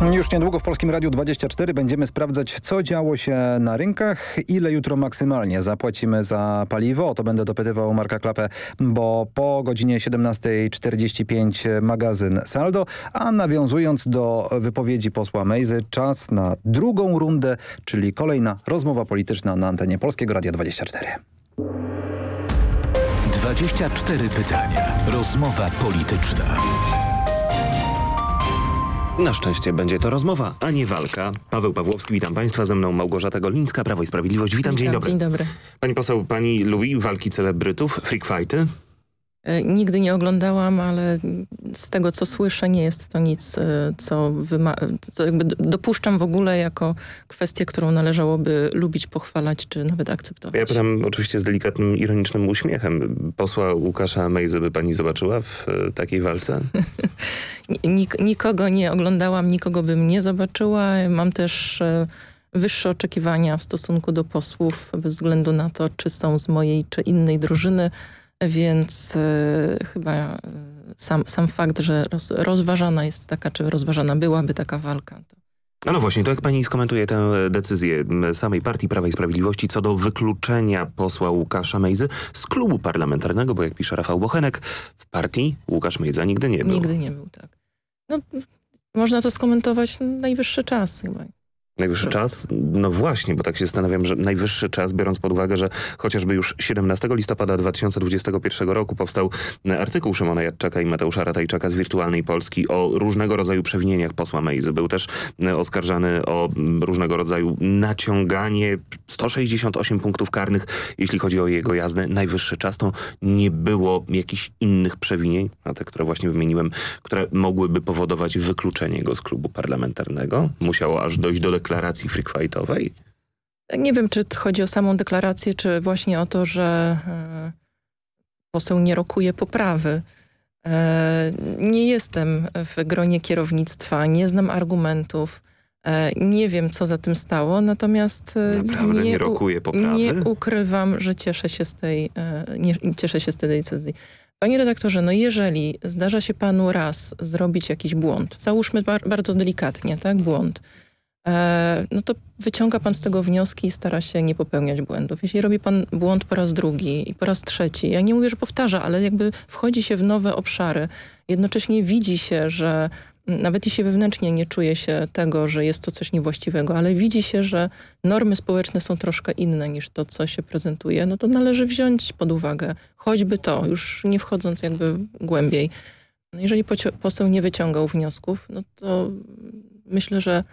Już niedługo w Polskim Radiu 24 będziemy sprawdzać, co działo się na rynkach, ile jutro maksymalnie zapłacimy za paliwo. O to będę dopytywał Marka Klapę, bo po godzinie 17.45 magazyn Saldo, a nawiązując do wypowiedzi posła Mejzy, czas na drugą rundę, czyli kolejna rozmowa polityczna na antenie Polskiego Radia 24. 24 pytania. Rozmowa polityczna. Na szczęście będzie to rozmowa, a nie walka. Paweł Pawłowski, witam Państwa. Ze mną Małgorzata Golińska, Prawo i Sprawiedliwość. Witam, Witam dzień dobry. Dzień dobry. Pani poseł, pani lubi walki celebrytów, freak fighty? E, Nigdy nie oglądałam, ale z tego co słyszę nie jest to nic, e, co, co dopuszczam w ogóle jako kwestię, którą należałoby lubić, pochwalać czy nawet akceptować. Ja pytam oczywiście z delikatnym, ironicznym uśmiechem. Posła Łukasza Mejzy by pani zobaczyła w e, takiej walce? Nik nikogo nie oglądałam, nikogo bym nie zobaczyła. Mam też wyższe oczekiwania w stosunku do posłów bez względu na to, czy są z mojej czy innej drużyny, więc e, chyba e, sam, sam fakt, że roz, rozważana jest taka, czy rozważana byłaby taka walka. No, no właśnie, to jak pani skomentuje tę decyzję m, samej partii Prawa i Sprawiedliwości co do wykluczenia posła Łukasza Mejzy z klubu parlamentarnego, bo jak pisze Rafał Bochenek, w partii Łukasz Mejza nigdy nie był. Nigdy nie był, tak. No, Można to skomentować najwyższy czas chyba. Najwyższy czas? No właśnie, bo tak się zastanawiam, że najwyższy czas, biorąc pod uwagę, że chociażby już 17 listopada 2021 roku powstał artykuł Szymona Jadczaka i Mateusza Ratajczaka z Wirtualnej Polski o różnego rodzaju przewinieniach posła Mejzy. Był też oskarżany o różnego rodzaju naciąganie, 168 punktów karnych, jeśli chodzi o jego jazdę. Najwyższy czas to nie było jakichś innych przewinień, a te, które właśnie wymieniłem, które mogłyby powodować wykluczenie go z klubu parlamentarnego. Musiało aż dojść do deklaracji freakfightowej? Nie wiem, czy chodzi o samą deklarację, czy właśnie o to, że e, poseł nie rokuje poprawy. E, nie jestem w gronie kierownictwa, nie znam argumentów. E, nie wiem, co za tym stało, natomiast Naprawdę nie, nie rokuje poprawy? Nie ukrywam, że cieszę się z tej, nie, cieszę się z tej decyzji. Panie redaktorze, no jeżeli zdarza się panu raz zrobić jakiś błąd, załóżmy bar bardzo delikatnie, tak, błąd, no to wyciąga pan z tego wnioski i stara się nie popełniać błędów. Jeśli robi pan błąd po raz drugi i po raz trzeci, ja nie mówię, że powtarza, ale jakby wchodzi się w nowe obszary, jednocześnie widzi się, że nawet jeśli wewnętrznie nie czuje się tego, że jest to coś niewłaściwego, ale widzi się, że normy społeczne są troszkę inne niż to, co się prezentuje, no to należy wziąć pod uwagę choćby to, już nie wchodząc jakby głębiej. No jeżeli poseł nie wyciągał wniosków, no to myślę, że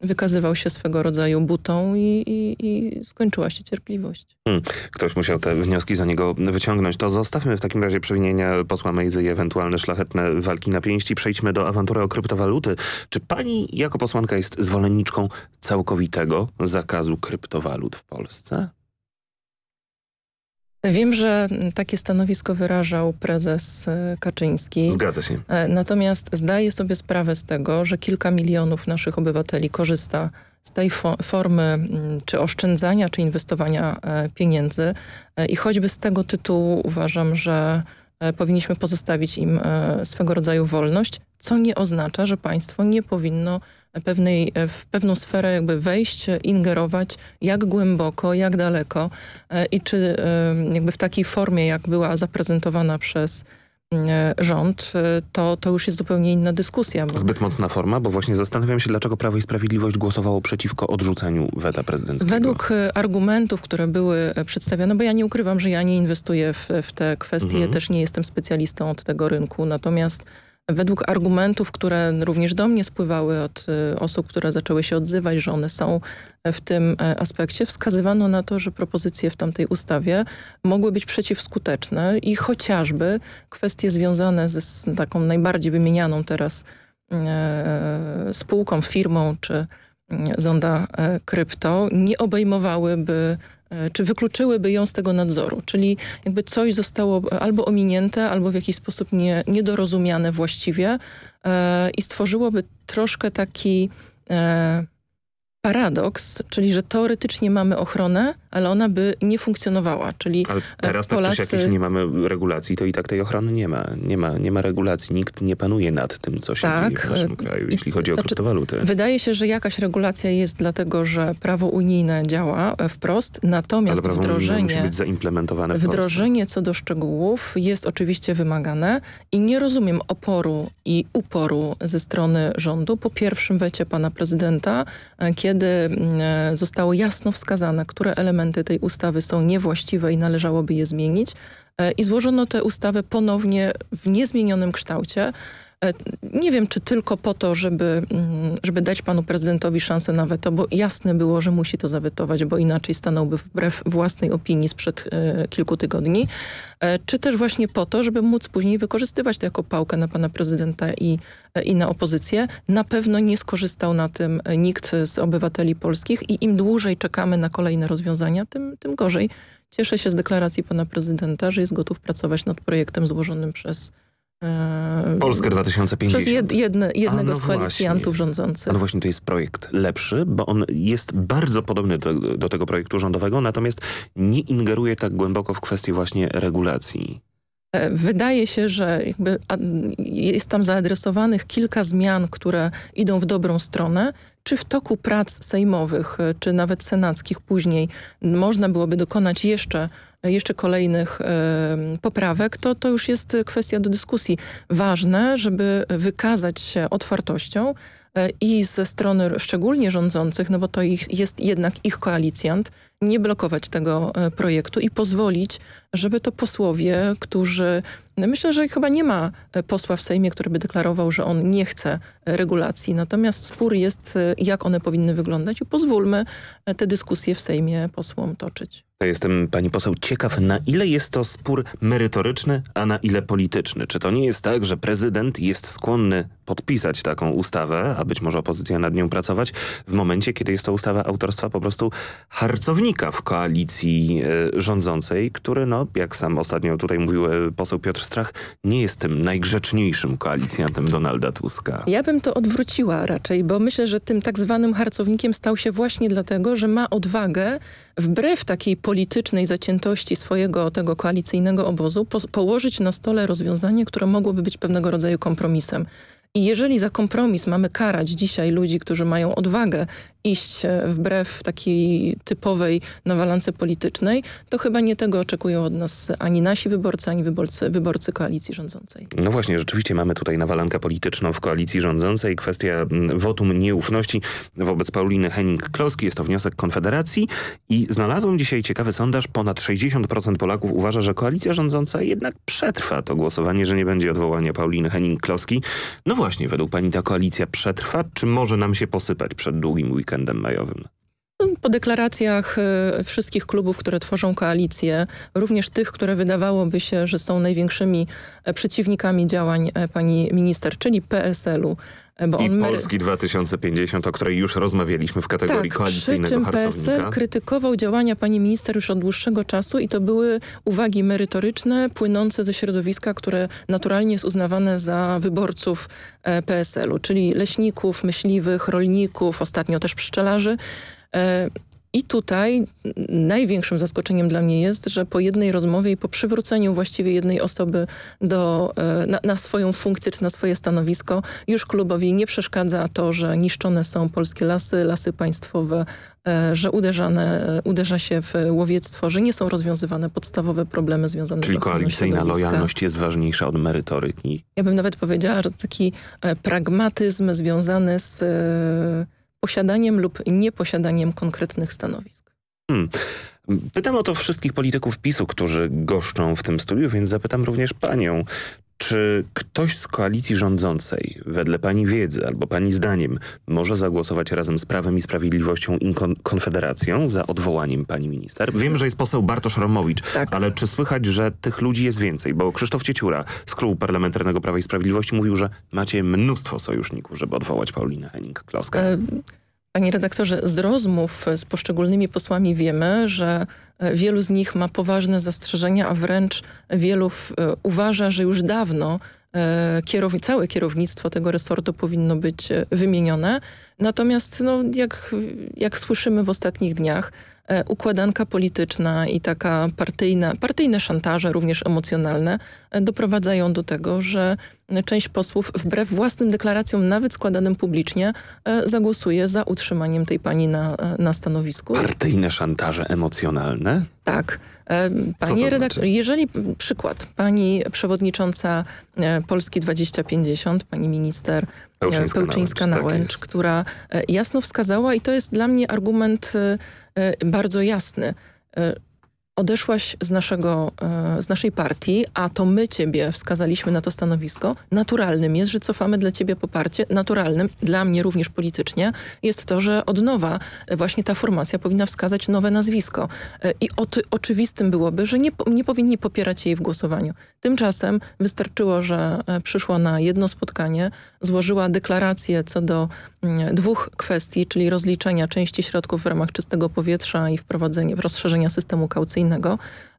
wykazywał się swego rodzaju butą i, i, i skończyła się cierpliwość. Hmm. Ktoś musiał te wnioski za niego wyciągnąć. To zostawmy w takim razie przewinienia posła Mejzy i ewentualne szlachetne walki na pięści. Przejdźmy do awantury o kryptowaluty. Czy pani jako posłanka jest zwolenniczką całkowitego zakazu kryptowalut w Polsce? Wiem, że takie stanowisko wyrażał prezes e, Kaczyński. Zgadza się. E, natomiast zdaję sobie sprawę z tego, że kilka milionów naszych obywateli korzysta z tej fo formy czy oszczędzania, czy inwestowania e, pieniędzy i choćby z tego tytułu uważam, że powinniśmy pozostawić im swego rodzaju wolność, co nie oznacza, że państwo nie powinno pewnej, e, w pewną sferę jakby wejść, ingerować, jak głęboko, jak daleko e, i czy e, jakby w takiej formie, jak była zaprezentowana przez rząd, to, to już jest zupełnie inna dyskusja. Bo... Zbyt mocna forma, bo właśnie zastanawiam się, dlaczego Prawo i Sprawiedliwość głosowało przeciwko odrzuceniu weta prezydenckiego. Według argumentów, które były przedstawione, bo ja nie ukrywam, że ja nie inwestuję w, w te kwestie, mhm. też nie jestem specjalistą od tego rynku, natomiast Według argumentów, które również do mnie spływały od y, osób, które zaczęły się odzywać, że one są w tym e, aspekcie, wskazywano na to, że propozycje w tamtej ustawie mogły być przeciwskuteczne i chociażby kwestie związane z taką najbardziej wymienianą teraz e, spółką, firmą czy mm, zonda e, krypto nie obejmowałyby E, czy wykluczyłyby ją z tego nadzoru. Czyli jakby coś zostało albo ominięte, albo w jakiś sposób nie, niedorozumiane właściwie e, i stworzyłoby troszkę taki e, paradoks, czyli że teoretycznie mamy ochronę, ale ona by nie funkcjonowała. Czyli ale teraz Polacy... tak czy siak, jeśli nie mamy regulacji, to i tak tej ochrony nie ma. Nie ma, nie ma regulacji. Nikt nie panuje nad tym, co się tak. dzieje w naszym kraju, jeśli chodzi o znaczy, kryptowaluty. Wydaje się, że jakaś regulacja jest dlatego, że prawo unijne działa wprost, natomiast ale wdrożenie, musi być zaimplementowane w wdrożenie co do szczegółów jest oczywiście wymagane i nie rozumiem oporu i uporu ze strony rządu po pierwszym wecie pana prezydenta, kiedy mm, e, zostało jasno wskazane, które elementy tej ustawy są niewłaściwe i należałoby je zmienić e, i złożono tę ustawę ponownie w niezmienionym kształcie, nie wiem, czy tylko po to, żeby, mm, żeby dać panu prezydentowi szansę na weto, bo jasne było, że musi to zawetować, bo inaczej stanąłby wbrew własnej opinii sprzed e, kilku tygodni, e, czy też właśnie po to, żeby móc później wykorzystywać to jako pałkę na pana prezydenta i, i na opozycję. Na pewno nie skorzystał na tym nikt z obywateli polskich i im dłużej czekamy na kolejne rozwiązania, tym, tym gorzej. Cieszę się z deklaracji pana prezydenta, że jest gotów pracować nad projektem złożonym przez Polskę 2050. Przez jed, jedne, jednego no z koalicjantów właśnie. rządzących. No właśnie to jest projekt lepszy, bo on jest bardzo podobny do, do tego projektu rządowego, natomiast nie ingeruje tak głęboko w kwestię właśnie regulacji. E, wydaje się, że jest tam zaadresowanych kilka zmian, które idą w dobrą stronę. czy w toku prac sejmowych, czy nawet senackich później można byłoby dokonać jeszcze jeszcze kolejnych poprawek, to to już jest kwestia do dyskusji. Ważne, żeby wykazać się otwartością e, i ze strony szczególnie rządzących, no bo to ich, jest jednak ich koalicjant, nie blokować tego e, projektu i pozwolić, żeby to posłowie, którzy no myślę, że chyba nie ma e, posła w Sejmie, który by deklarował, że on nie chce regulacji. Natomiast spór jest, jak one powinny wyglądać i pozwólmy te dyskusje w Sejmie posłom toczyć. To jestem, pani poseł, ciekaw, na ile jest to spór merytoryczny, a na ile polityczny. Czy to nie jest tak, że prezydent jest skłonny podpisać taką ustawę, a być może opozycja nad nią pracować, w momencie, kiedy jest to ustawa autorstwa po prostu harcownika? w koalicji e, rządzącej, który, no, jak sam ostatnio tutaj mówił e, poseł Piotr Strach, nie jest tym najgrzeczniejszym koalicjantem Donalda Tuska. Ja bym to odwróciła raczej, bo myślę, że tym tak zwanym harcownikiem stał się właśnie dlatego, że ma odwagę wbrew takiej politycznej zaciętości swojego tego koalicyjnego obozu po położyć na stole rozwiązanie, które mogłoby być pewnego rodzaju kompromisem. I jeżeli za kompromis mamy karać dzisiaj ludzi, którzy mają odwagę iść e, wbrew takiej typowej nawalance politycznej, to chyba nie tego oczekują od nas ani nasi wyborcy, ani wyborcy, wyborcy koalicji rządzącej. No właśnie, rzeczywiście mamy tutaj nawalankę polityczną w koalicji rządzącej. Kwestia mm, wotum nieufności wobec Pauliny Henning-Kloski. Jest to wniosek Konfederacji i znalazłem dzisiaj ciekawy sondaż. Ponad 60% Polaków uważa, że koalicja rządząca jednak przetrwa to głosowanie, że nie będzie odwołania Pauliny Henning-Kloski. No właśnie, według pani ta koalicja przetrwa, czy może nam się posypać przed długim weekendem majowym? Po deklaracjach e, wszystkich klubów, które tworzą koalicję, również tych, które wydawałoby się, że są największymi e, przeciwnikami działań e, pani minister, czyli PSL-u, bo I Polski 2050, o której już rozmawialiśmy w kategorii tak, koalicyjnego przy czym harcownika. PSL krytykował działania pani minister już od dłuższego czasu i to były uwagi merytoryczne, płynące ze środowiska, które naturalnie jest uznawane za wyborców PSL-u, czyli leśników, myśliwych, rolników, ostatnio też pszczelarzy. E, I tutaj największym zaskoczeniem dla mnie jest, że po jednej rozmowie i po przywróceniu właściwie jednej osoby do, e, na, na, swoją funkcję czy na swoje stanowisko, już klubowi nie przeszkadza to, że niszczone są polskie lasy, lasy państwowe, e, że uderzane, uderza się w łowiectwo, że nie są rozwiązywane podstawowe problemy związane Czyli z Czyli koalicyjna lojalność jest ważniejsza od merytoryki. Ja bym nawet powiedziała, że taki pragmatyzm związany z posiadaniem lub nieposiadaniem konkretnych stanowisk. Hmm. Pytam o to wszystkich polityków PiSu, którzy goszczą w tym studiu, więc zapytam również panią. Czy ktoś z koalicji rządzącej, wedle pani wiedzy albo pani zdaniem, może zagłosować razem z Prawem i Sprawiedliwością i kon Konfederacją za odwołaniem pani minister? Wiem, że jest poseł Bartosz Romowicz, tak. ale czy słychać, że tych ludzi jest więcej? Bo Krzysztof Cieciura z klubu parlamentarnego Prawa i Sprawiedliwości mówił, że macie mnóstwo sojuszników, żeby odwołać Paulinę Henning-Kloskę. E Panie redaktorze, z rozmów z poszczególnymi posłami wiemy, że e, wielu z nich ma poważne zastrzeżenia, a wręcz wielu e, uważa, że już dawno e, kierow całe kierownictwo tego resortu powinno być wymienione. Natomiast no, jak, jak słyszymy w ostatnich dniach, układanka polityczna i taka partyjna, partyjne szantaże, również emocjonalne, e, doprowadzają do tego, że część posłów wbrew własnym deklaracjom, nawet składanym publicznie, e, zagłosuje za utrzymaniem tej pani na, na stanowisku. Partyjne szantaże emocjonalne? Tak. Pani redaktor, znaczy? jeżeli przykład, pani przewodnicząca Polski 2050, pani minister Pełczyńska-Nałęcz, tak która jasno wskazała i to jest dla mnie argument E, bardzo jasny. E, odeszłaś z, naszego, e, z naszej partii, a to my ciebie wskazaliśmy na to stanowisko, naturalnym jest, że cofamy dla ciebie poparcie. Naturalnym, dla mnie również politycznie, jest to, że od nowa właśnie ta formacja powinna wskazać nowe nazwisko. I oczywistym byłoby, że nie, nie powinni popierać jej w głosowaniu. Tymczasem wystarczyło, że przyszła na jedno spotkanie, złożyła deklarację co do mm, dwóch kwestii, czyli rozliczenia części środków w ramach czystego powietrza i wprowadzenia, rozszerzenia systemu kaucyjnego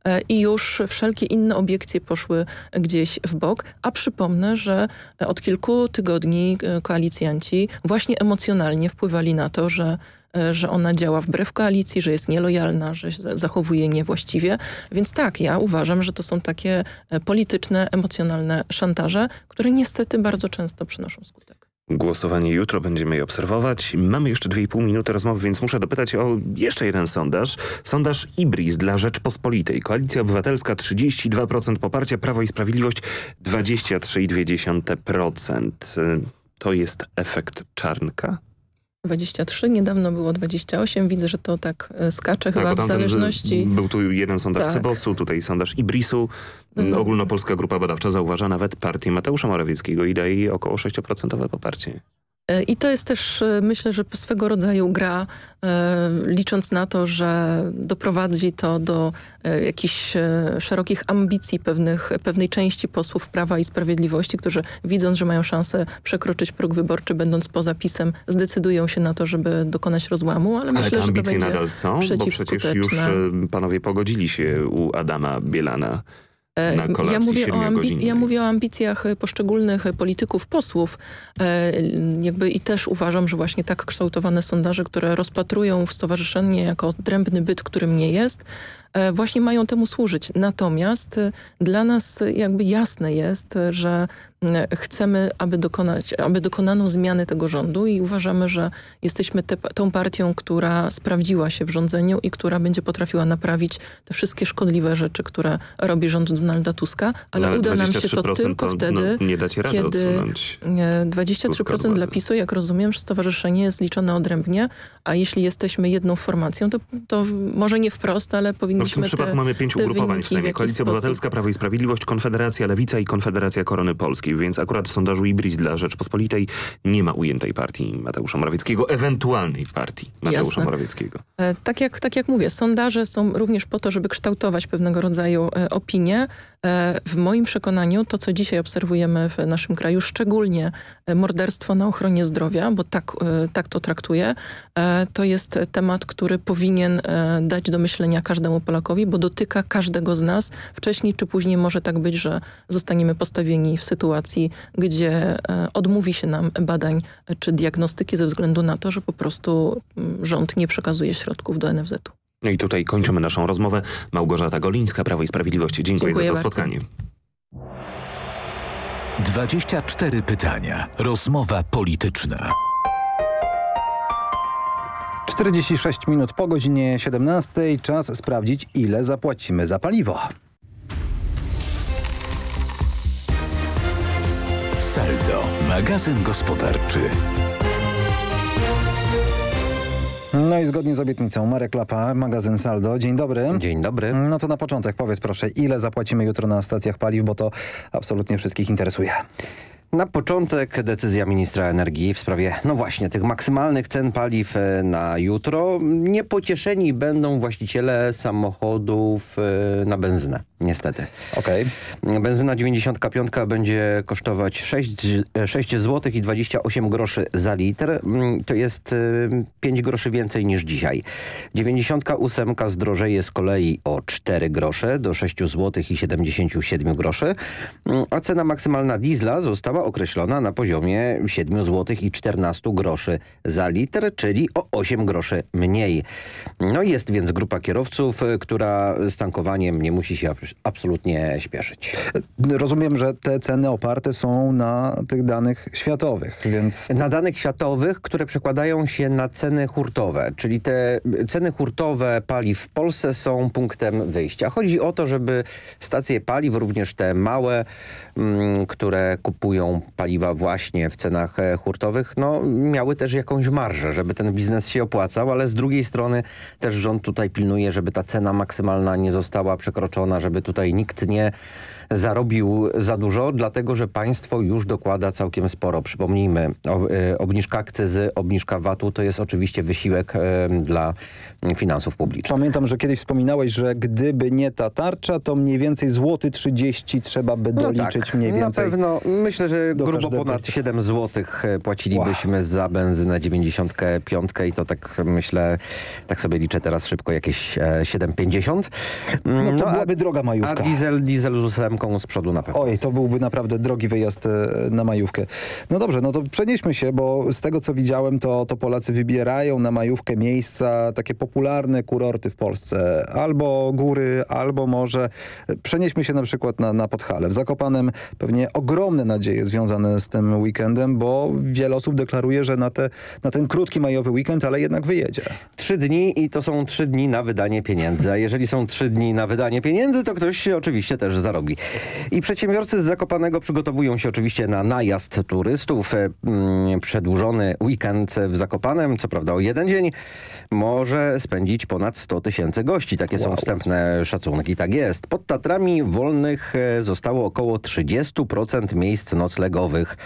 e, i już wszelkie inne obiekcje poszły gdzieś w bok. A przypomnę, że od kilku tygodni e, koalicjanci właśnie emocjonalnie wpływali na to, że e, że ona działa wbrew koalicji, że jest nielojalna, że zachowuje niewłaściwie. Więc tak, ja uważam, że to są takie polityczne, emocjonalne szantaże, które niestety bardzo często przynoszą skutek. Głosowanie jutro, będziemy je obserwować. Mamy jeszcze 2,5 minuty rozmowy, więc muszę dopytać o jeszcze jeden sondaż. Sondaż Ibris dla Rzeczpospolitej. Koalicja Obywatelska 32% poparcia, Prawo i Sprawiedliwość 23,2%. To jest efekt czarnka? 23, niedawno było 28. Widzę, że to tak e, skacze tak, chyba w zależności... Był tu jeden sondaż Tak. Cebosu, tutaj sondaż Ibrisu. No. Ogólnopolska Grupa Badawcza zauważa nawet partię Mateusza Morawieckiego i daje jej około 6% poparcie. I to jest też, e, myślę, że swego rodzaju gra, e, licząc na to, że doprowadzi to do e, jakichś szerokich ambicji pewnych, pewnej części posłów Prawa i Sprawiedliwości, którzy widząc, że mają szansę przekroczyć próg wyborczy, będąc poza PiSem, zdecydują się na to, żeby dokonać rozłamu, ale, Ale myślę, że to ambicje będzie nadal są, bo przecież już panowie pogodzili się u Adama Bielana na kolacji Ja mówię, o ambi- ja mówię o ambicjach e, poszczególnych e, polityków, posłów. E, Jakby I też uważam, że właśnie tak kształtowane sondaże, które rozpatrują stowarzyszenie jako odrębny byt, którym nie jest, e, właśnie mają temu służyć. Natomiast e, dla nas e, jakby jasne jest, e, że chcemy, aby, dokonać, aby dokonano zmiany tego rządu i uważamy, że jesteśmy te, tą partią, która sprawdziła się w rządzeniu i która będzie potrafiła naprawić te wszystkie szkodliwe rzeczy, które robi rząd Donalda Tuska, ale, No, ale uda nam się to 23% tylko to, wtedy, no, nie dacie rady kiedy odsunąć nie, Tuska 23% od dla. PiSu, jak rozumiem, że stowarzyszenie jest liczone odrębnie, a jeśli jesteśmy jedną formacją, to, to może nie wprost, ale No w tym przypadku te, mamy pięć ugrupowań jakiś Koalicja Obywatelska, Prawo i Sprawiedliwość, Konfederacja Lewica i Konfederacja Korony Polskiej. Więc akurat w sondażu Ibris dla Rzeczpospolitej nie ma ujętej partii Mateusza Morawieckiego, ewentualnej partii Mateusza Jasne. Morawieckiego. E, Tak jak, tak jak mówię, sondaże są również po to, żeby kształtować pewnego rodzaju e, opinie. E, w moim przekonaniu to, co dzisiaj obserwujemy w naszym kraju, szczególnie e, morderstwo na ochronie zdrowia, bo tak, e, tak to traktuję, to jest temat, który powinien dać do myślenia każdemu Polakowi, bo dotyka każdego z nas. Wcześniej czy później może tak być, że zostaniemy postawieni w sytuacji, gdzie odmówi się nam badań czy diagnostyki ze względu na to, że po prostu mm, rząd nie przekazuje środków do NFZ-u. No i tutaj kończymy naszą rozmowę. Małgorzata Golińska, Prawo i Sprawiedliwość. Dziękuję, Dziękuję za to bardzo. spotkanie. 24 pytania. Rozmowa polityczna. 46 minut po godzinie 17. Czas sprawdzić, ile zapłacimy za paliwo. Saldo, magazyn gospodarczy. No i zgodnie z obietnicą Marek Lapa, magazyn Saldo. Dzień dobry. Dzień dobry. No to na początek powiedz proszę, ile zapłacimy jutro na stacjach paliw, bo to absolutnie wszystkich interesuje. Na początek decyzja ministra energii w sprawie, no właśnie, tych maksymalnych cen paliw e, na jutro. Niepocieszeni będą właściciele samochodów e, na benzynę, niestety. Okej. Benzyna 95 będzie kosztować 6, 6 zł i 28 groszy za litr. Mm, To jest e, 5 groszy więcej niż dzisiaj. 98 zdrożeje z kolei o 4 grosze do 6 zł i 77 groszy, Mm, a cena maksymalna diesla została określona na poziomie 7 zł i 14 groszy za litr, czyli o 8 groszy mniej. No jest więc grupa kierowców, y, która z tankowaniem nie musi się absolutnie śpieszyć. Rozumiem, że te ceny oparte są na tych danych światowych, więc... Na danych światowych, które przekładają się na ceny hurtowe, czyli te ceny hurtowe paliw w Polsce są punktem wyjścia. Chodzi o to, żeby stacje paliw, również te małe, które kupują paliwa właśnie w cenach e, hurtowych, no, miały też jakąś marżę, żeby ten biznes się opłacał, ale z drugiej strony też rząd tutaj pilnuje, żeby ta cena maksymalna nie została przekroczona, żeby tutaj nikt nie zarobił za dużo, dlatego że państwo już dokłada całkiem sporo. Przypomnijmy, e, obniżka akcyzy, obniżka VAT-u to jest oczywiście wysiłek e, dla finansów publicznych. Pamiętam, że kiedyś wspominałeś, że gdyby nie ta tarcza, to mniej więcej złoty 30 trzeba by doliczyć tak, mniej więcej. Na pewno myślę, że grubo ponad typu. 7 zł płacilibyśmy za benzynę 95 i to tak myślę, tak sobie liczę teraz szybko, jakieś e, 7,50. No to a- byłaby droga A majówka. diesel, diesel z 8 ręką z przodu na pewno. Oj, to byłby naprawdę drogi wyjazd e, na majówkę. No dobrze, no to przenieśmy się, bo z tego co widziałem, to, to Polacy wybierają na majówkę miejsca, takie popularne kurorty w Polsce. Albo góry, albo morze. Przenieśmy się na przykład na, na Podhale. W Zakopanem pewnie ogromne nadzieje związane z tym weekendem, bo wiele osób deklaruje, że na, te, na ten krótki majowy weekend, ale jednak wyjedzie. Trzy dni i to są trzy dni na wydanie pieniędzy. A jeżeli są trzy dni na wydanie pieniędzy, to ktoś oczywiście też zarobi. I przedsiębiorcy z Zakopanego przygotowują się oczywiście na najazd turystów. E, mm, Przedłużony weekend w Zakopanem, co prawda o jeden dzień, może spędzić ponad 100 tysięcy gości. Takie są wstępne szacunki. Tak jest. Pod Tatrami wolnych e, zostało około 30% miejsc noclegowych.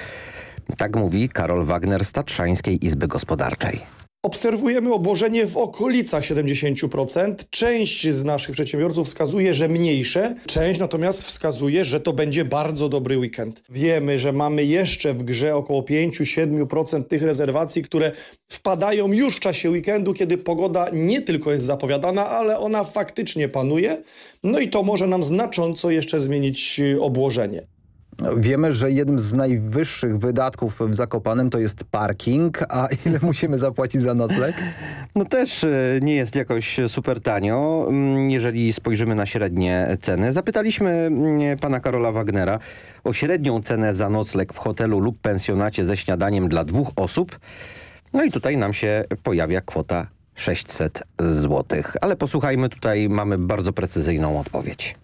Tak mówi Karol Wagner z Tatrzańskiej Izby Gospodarczej. Obserwujemy obłożenie w okolicach 70%. Część z naszych przedsiębiorców wskazuje, że mniejsze, część natomiast wskazuje, że to będzie bardzo dobry weekend. Wiemy, że mamy jeszcze w grze około 5-7% tych rezerwacji, które wpadają już w czasie weekendu, kiedy pogoda nie tylko jest zapowiadana, ale ona faktycznie panuje. No i to może nam znacząco jeszcze zmienić y, obłożenie. Wiemy, że jednym z najwyższych wydatków w Zakopanem to jest parking, a ile musimy zapłacić za nocleg? No też e, nie jest jakoś super tanio, mm, jeżeli spojrzymy na średnie ceny. Zapytaliśmy mm, pana Karola Wagnera o średnią cenę za nocleg w hotelu lub pensjonacie ze śniadaniem dla dwóch osób. No i tutaj nam się pojawia kwota 600 zł. Ale posłuchajmy, tutaj mamy bardzo precyzyjną odpowiedź.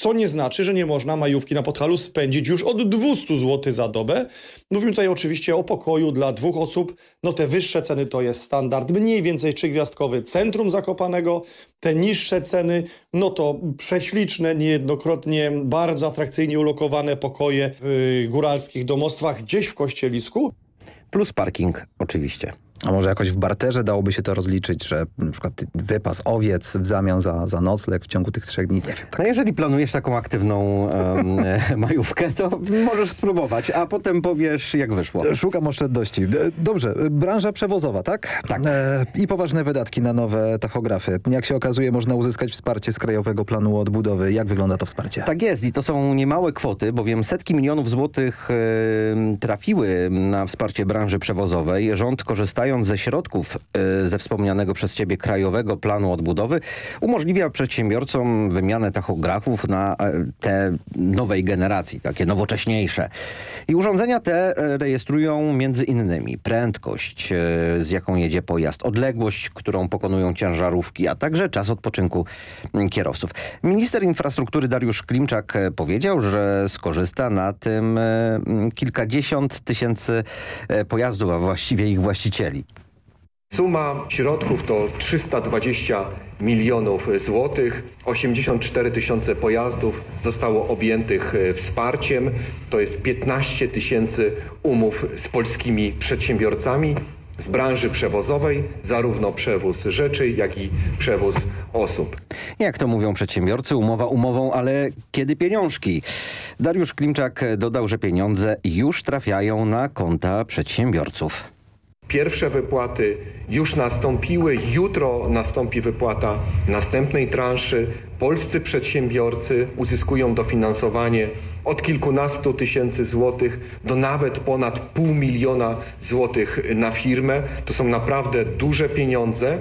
Co nie znaczy, że nie można majówki na Podhalu spędzić już od 200 zł za dobę. Mówimy tutaj oczywiście o pokoju dla dwóch osób. No te wyższe ceny to jest standard mniej więcej trzygwiazdkowy centrum Zakopanego. Te niższe ceny, no to prześliczne, niejednokrotnie bardzo atrakcyjnie ulokowane pokoje w góralskich domostwach gdzieś w Kościelisku. Plus parking oczywiście. A może jakoś w barterze dałoby się to rozliczyć, że na przykład wypas owiec w zamian za, za nocleg w ciągu tych trzech dni? Nie wiem. Tak. No jeżeli planujesz taką aktywną um, majówkę, to możesz spróbować, a potem powiesz jak wyszło. Szukam oszczędności. Dobrze, branża przewozowa, tak? Tak. E, I poważne wydatki na nowe tachografy. Jak się okazuje, można uzyskać wsparcie z Krajowego Planu Odbudowy. Jak wygląda to wsparcie? Tak jest i to są niemałe kwoty, bowiem setki milionów złotych e, trafiły na wsparcie branży przewozowej. Rząd korzystając ze środków e, ze wspomnianego przez ciebie Krajowego Planu Odbudowy umożliwia przedsiębiorcom wymianę tachografów na e, te nowej generacji, takie nowocześniejsze. I urządzenia te e, rejestrują między innymi prędkość, z jaką jedzie pojazd, odległość, którą pokonują ciężarówki, a także czas odpoczynku kierowców. Minister infrastruktury Dariusz Klimczak powiedział, że skorzysta na tym kilkadziesiąt tysięcy pojazdów, a właściwie ich właścicieli. Suma środków to 320 milionów złotych. 84 tysiące pojazdów zostało objętych wsparciem. To jest 15 tysięcy umów z polskimi przedsiębiorcami z branży przewozowej, zarówno przewóz rzeczy, jak i przewóz osób. Jak to mówią przedsiębiorcy, umowa umową, ale kiedy pieniążki? Dariusz Klimczak dodał, że pieniądze już trafiają na konta przedsiębiorców. Pierwsze wypłaty już nastąpiły. Jutro nastąpi wypłata następnej transzy. Polscy przedsiębiorcy uzyskują dofinansowanie od kilkunastu tysięcy złotych do nawet ponad pół miliona złotych na firmę. To są naprawdę duże pieniądze.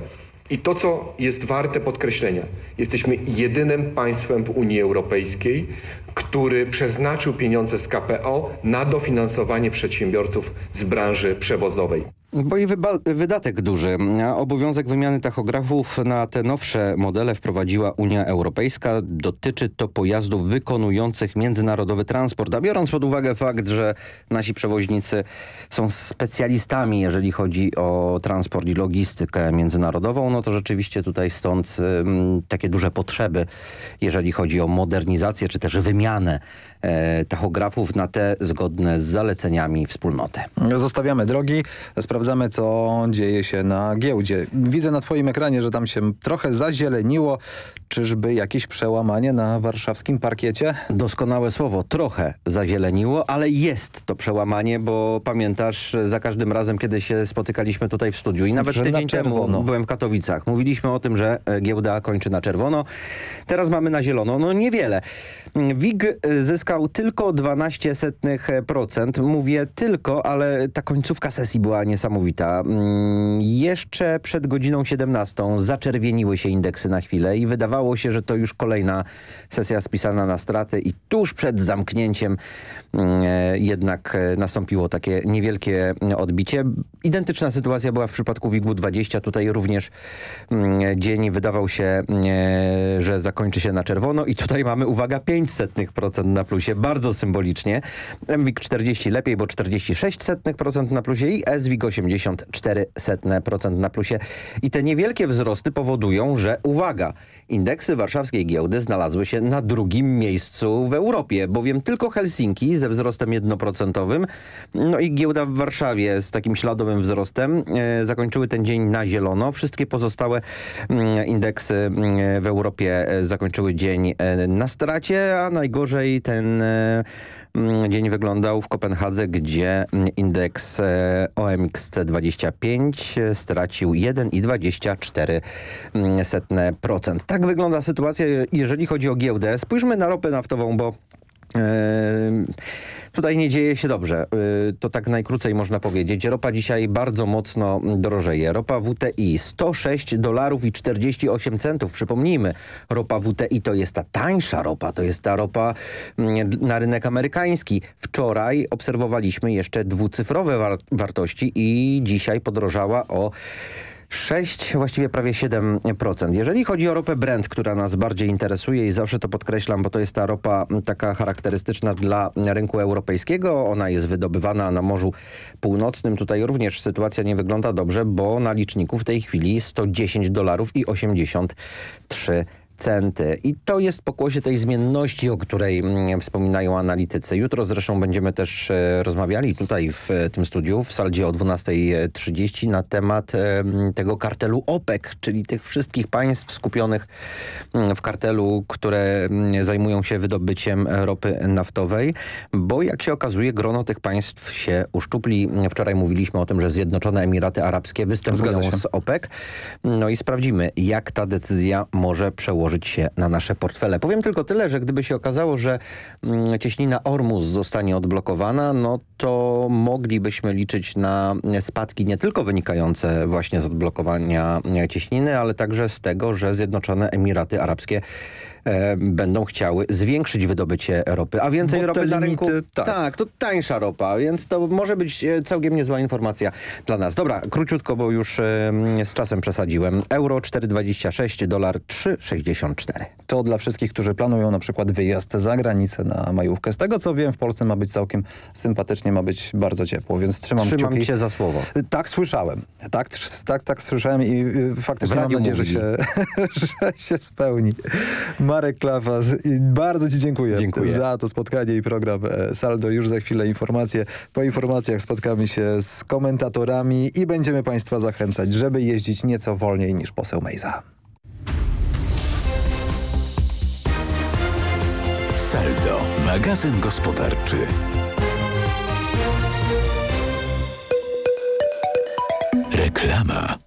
I to, co jest warte podkreślenia, jesteśmy jedynym państwem w Unii Europejskiej, który przeznaczył pieniądze z KPO na dofinansowanie przedsiębiorców z branży przewozowej. Bo i wydatek duży. Obowiązek wymiany tachografów na te nowsze modele wprowadziła Unia Europejska. Dotyczy to pojazdów wykonujących międzynarodowy transport. A biorąc pod uwagę fakt, że nasi przewoźnicy są specjalistami, jeżeli chodzi o transport i logistykę międzynarodową, no to rzeczywiście tutaj stąd takie duże potrzeby, jeżeli chodzi o modernizację czy też wymianę tachografów na te zgodne z zaleceniami wspólnoty. Zostawiamy drogi, sprawdzamy co dzieje się na giełdzie. Widzę na twoim ekranie, że tam się trochę zazieleniło. Czyżby jakieś przełamanie na warszawskim parkiecie? Doskonałe słowo. Trochę zazieleniło, ale jest to przełamanie, bo pamiętasz za każdym razem, kiedy się spotykaliśmy tutaj w studiu i nawet Że tydzień temu byłem w Katowicach. Mówiliśmy o tym, że e, giełda kończy na czerwono. Teraz mamy na zielono. No niewiele. WIG e, zyskał tylko 12%. Mówię tylko, ale ta końcówka sesji była niesamowita. Mm, Jeszcze przed godziną 17 zaczerwieniły się indeksy na chwilę i wydawało się, że to już kolejna sesja spisana na straty i tuż przed zamknięciem mm, e, jednak e, nastąpiło takie niewielkie odbicie. Identyczna sytuacja była w przypadku WIG-u 20. Tutaj również mm, dzień wydawał się, e, że zakończy się na czerwono i tutaj mamy, uwaga, 5% na plusie, bardzo symbolicznie. MWIG 40 lepiej, bo 46% na plusie i SWIG 84% na plusie. I te niewielkie wzrosty powodują, że uwaga, indeksy warszawskiej giełdy znalazły się na drugim miejscu w Europie, bowiem tylko Helsinki ze wzrostem 1%, no i giełda w Warszawie z takim śladowym wzrostem e, zakończyły ten dzień na zielono. Wszystkie pozostałe mm, indeksy mm, w Europie e, zakończyły dzień e, na stracie, a najgorzej ten dzień wyglądał w Kopenhadze, gdzie mm, indeks e, OMXC25 e, stracił 1,24%. Tak wygląda sytuacja, jeżeli chodzi o giełdę. Spójrzmy na ropę naftową, bo e, Tutaj nie dzieje się dobrze. Y, To tak najkrócej można powiedzieć. Ropa dzisiaj bardzo mocno drożeje. Ropa WTI 106 dolarów i 48 centów. Przypomnijmy, ropa WTI to jest ta tańsza ropa, to jest ta ropa mm, na rynek amerykański. Wczoraj obserwowaliśmy jeszcze dwucyfrowe war wartości i dzisiaj podrożała o 6, właściwie prawie 7%. Jeżeli chodzi o ropę Brent, która nas bardziej interesuje i zawsze to podkreślam, bo to jest ta ropa taka charakterystyczna dla rynku europejskiego. Ona jest wydobywana na Morzu Północnym. Tutaj również sytuacja nie wygląda dobrze, bo na liczniku w tej chwili 110 dolarów i 83 centy. I to jest pokłosie tej zmienności, o której mm, wspominają analitycy. Jutro zresztą będziemy też e, rozmawiali tutaj w e, tym studiu w Saldzie o 12.30 na temat e, tego kartelu OPEC, czyli tych wszystkich państw skupionych mm, w kartelu, które mm, zajmują się wydobyciem ropy naftowej, bo jak się okazuje grono tych państw się uszczupli. Wczoraj mówiliśmy o tym, że Zjednoczone Emiraty Arabskie występują z OPEC. No i sprawdzimy, jak ta decyzja może przełożyć się na nasze portfele. Powiem tylko tyle, że gdyby się okazało, że mm, cieśnina Ormus zostanie odblokowana, no to moglibyśmy liczyć na spadki nie tylko wynikające właśnie z odblokowania cieśniny, ale także z tego, że Zjednoczone Emiraty Arabskie e, będą chciały zwiększyć wydobycie ropy, a więcej Bo ropy na rynku. tak. tak, to tańsza ropa, więc to może być e, całkiem niezła informacja dla nas. Dobra, króciutko, bo już e, z czasem przesadziłem. Euro 4,26, dolar 3,64. To dla wszystkich, którzy planują na przykład wyjazd za granicę na majówkę. Z tego co wiem, w Polsce ma być całkiem sympatycznie, ma być bardzo ciepło, więc trzymam, Trzymam kciuki. cię za słowo. Tak słyszałem. Tak, tak, tak słyszałem i faktycznie mam nadzieję, że się, że się spełni. Marek Klafas, i bardzo Ci dziękuję, Dziękuję. za to spotkanie i program e, Saldo. Już za chwilę informacje. Po informacjach spotkamy się z komentatorami i będziemy Państwa zachęcać, żeby jeździć nieco wolniej niż poseł Mejza. Saldo, magazyn gospodarczy. Reklama.